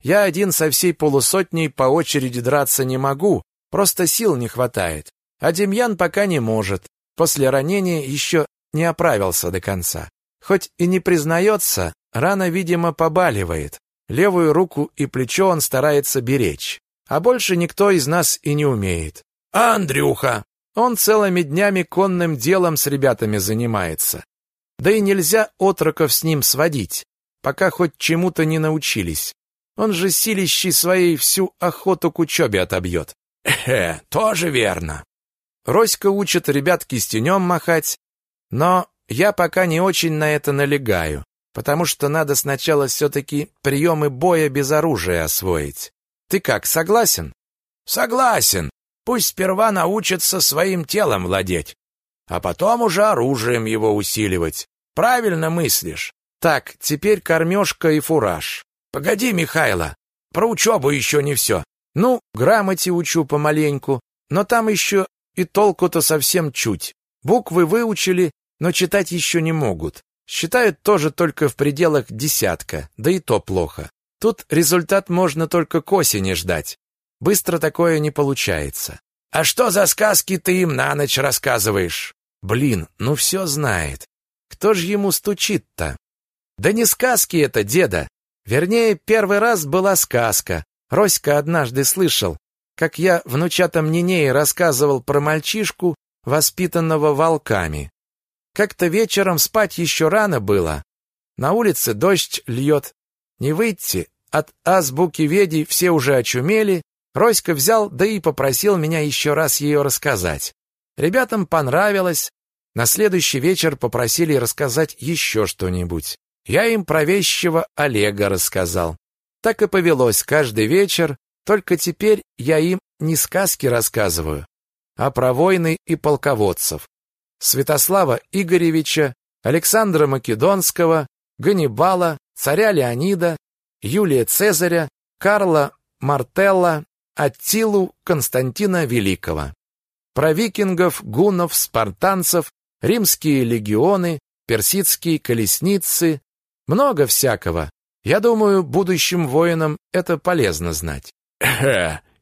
[SPEAKER 1] Я один со всей полусотней по очереди драться не могу, просто сил не хватает. А Демьян пока не может. После ранения еще не оправился до конца. Хоть и не признается, рана, видимо, побаливает. Левую руку и плечо он старается беречь. А больше никто из нас и не умеет. Андрюха? Он целыми днями конным делом с ребятами занимается. Да и нельзя отроков с ним сводить, пока хоть чему-то не научились. Он же силищей своей всю охоту к учебе отобьет. Э, тоже верно. Роська учит ребят кистенем махать, но я пока не очень на это налегаю, потому что надо сначала все-таки приемы боя без оружия освоить. Ты как, согласен?
[SPEAKER 2] Согласен. Пусть сперва научится своим телом владеть, а потом уже оружием его усиливать. Правильно мыслишь.
[SPEAKER 1] Так, теперь кормежка и фураж.
[SPEAKER 2] Погоди, Михайло, про учебу еще не все.
[SPEAKER 1] Ну, грамоте учу помаленьку, но там еще и толку-то совсем чуть. Буквы выучили, но читать еще не могут. Считают тоже только в пределах десятка, да и то плохо. Тут результат можно только к осени ждать. Быстро такое не получается.
[SPEAKER 2] А что за сказки ты им на ночь рассказываешь?
[SPEAKER 1] Блин, ну все знает. Кто ж ему стучит-то? Да не сказки это, деда. Вернее, первый раз была сказка. Роська однажды слышал, как я внучатом Нинее рассказывал про мальчишку, воспитанного волками. Как-то вечером спать еще рано было. На улице дождь льет. Не выйти. От азбуки ведей все уже очумели. Роська взял, да и попросил меня еще раз ее рассказать. Ребятам понравилось. На следующий вечер попросили рассказать еще что-нибудь. Я им про вещего Олега рассказал. Так и повелось каждый вечер, только теперь я им не сказки рассказываю, а про войны и полководцев. Святослава Игоревича, Александра Македонского, Ганнибала, царя Леонида, Юлия Цезаря, Карла Мартелла, Аттилу Константина Великого. Про викингов, гуннов, спартанцев, римские легионы, персидские колесницы, много всякого. Я думаю, будущим воинам это полезно знать.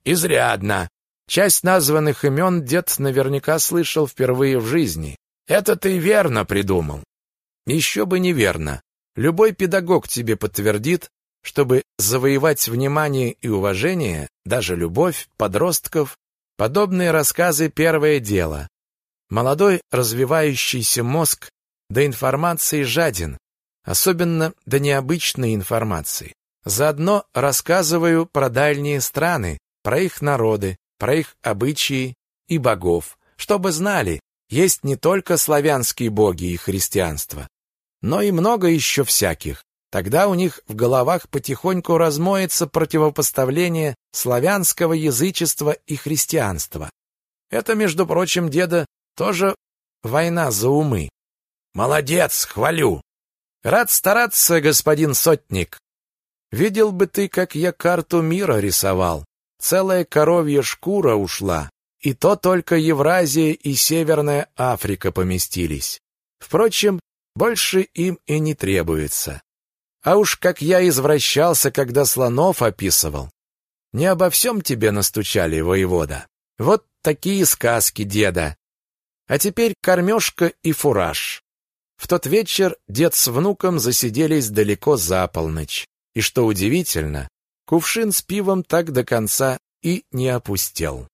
[SPEAKER 2] Изрядно.
[SPEAKER 1] Часть названных имен дед наверняка слышал впервые в жизни.
[SPEAKER 2] Это ты верно придумал.
[SPEAKER 1] Еще бы неверно. Любой педагог тебе подтвердит, чтобы завоевать внимание и уважение, даже любовь подростков, подобные рассказы первое дело. Молодой развивающийся мозг до информации жаден, особенно до необычной информации. Заодно рассказываю про дальние страны, про их народы, про их обычаи и богов, чтобы знали, есть не только славянские боги и христианство, но и много еще всяких. Тогда у них в головах потихоньку размоется противопоставление славянского язычества и христианства. Это, между прочим, деда, тоже война за умы.
[SPEAKER 2] Молодец, хвалю.
[SPEAKER 1] Рад стараться, господин сотник. Видел бы ты, как я карту мира рисовал. Целая коровья шкура ушла, и то только Евразия и Северная Африка поместились. Впрочем, больше им и не требуется. А уж как я извращался, когда слонов описывал. Не обо всем тебе настучали, воевода. Вот такие сказки деда. А теперь кормежка и фураж. В тот вечер дед с внуком засиделись далеко за полночь. И что удивительно, кувшин с пивом так до конца и не опустел.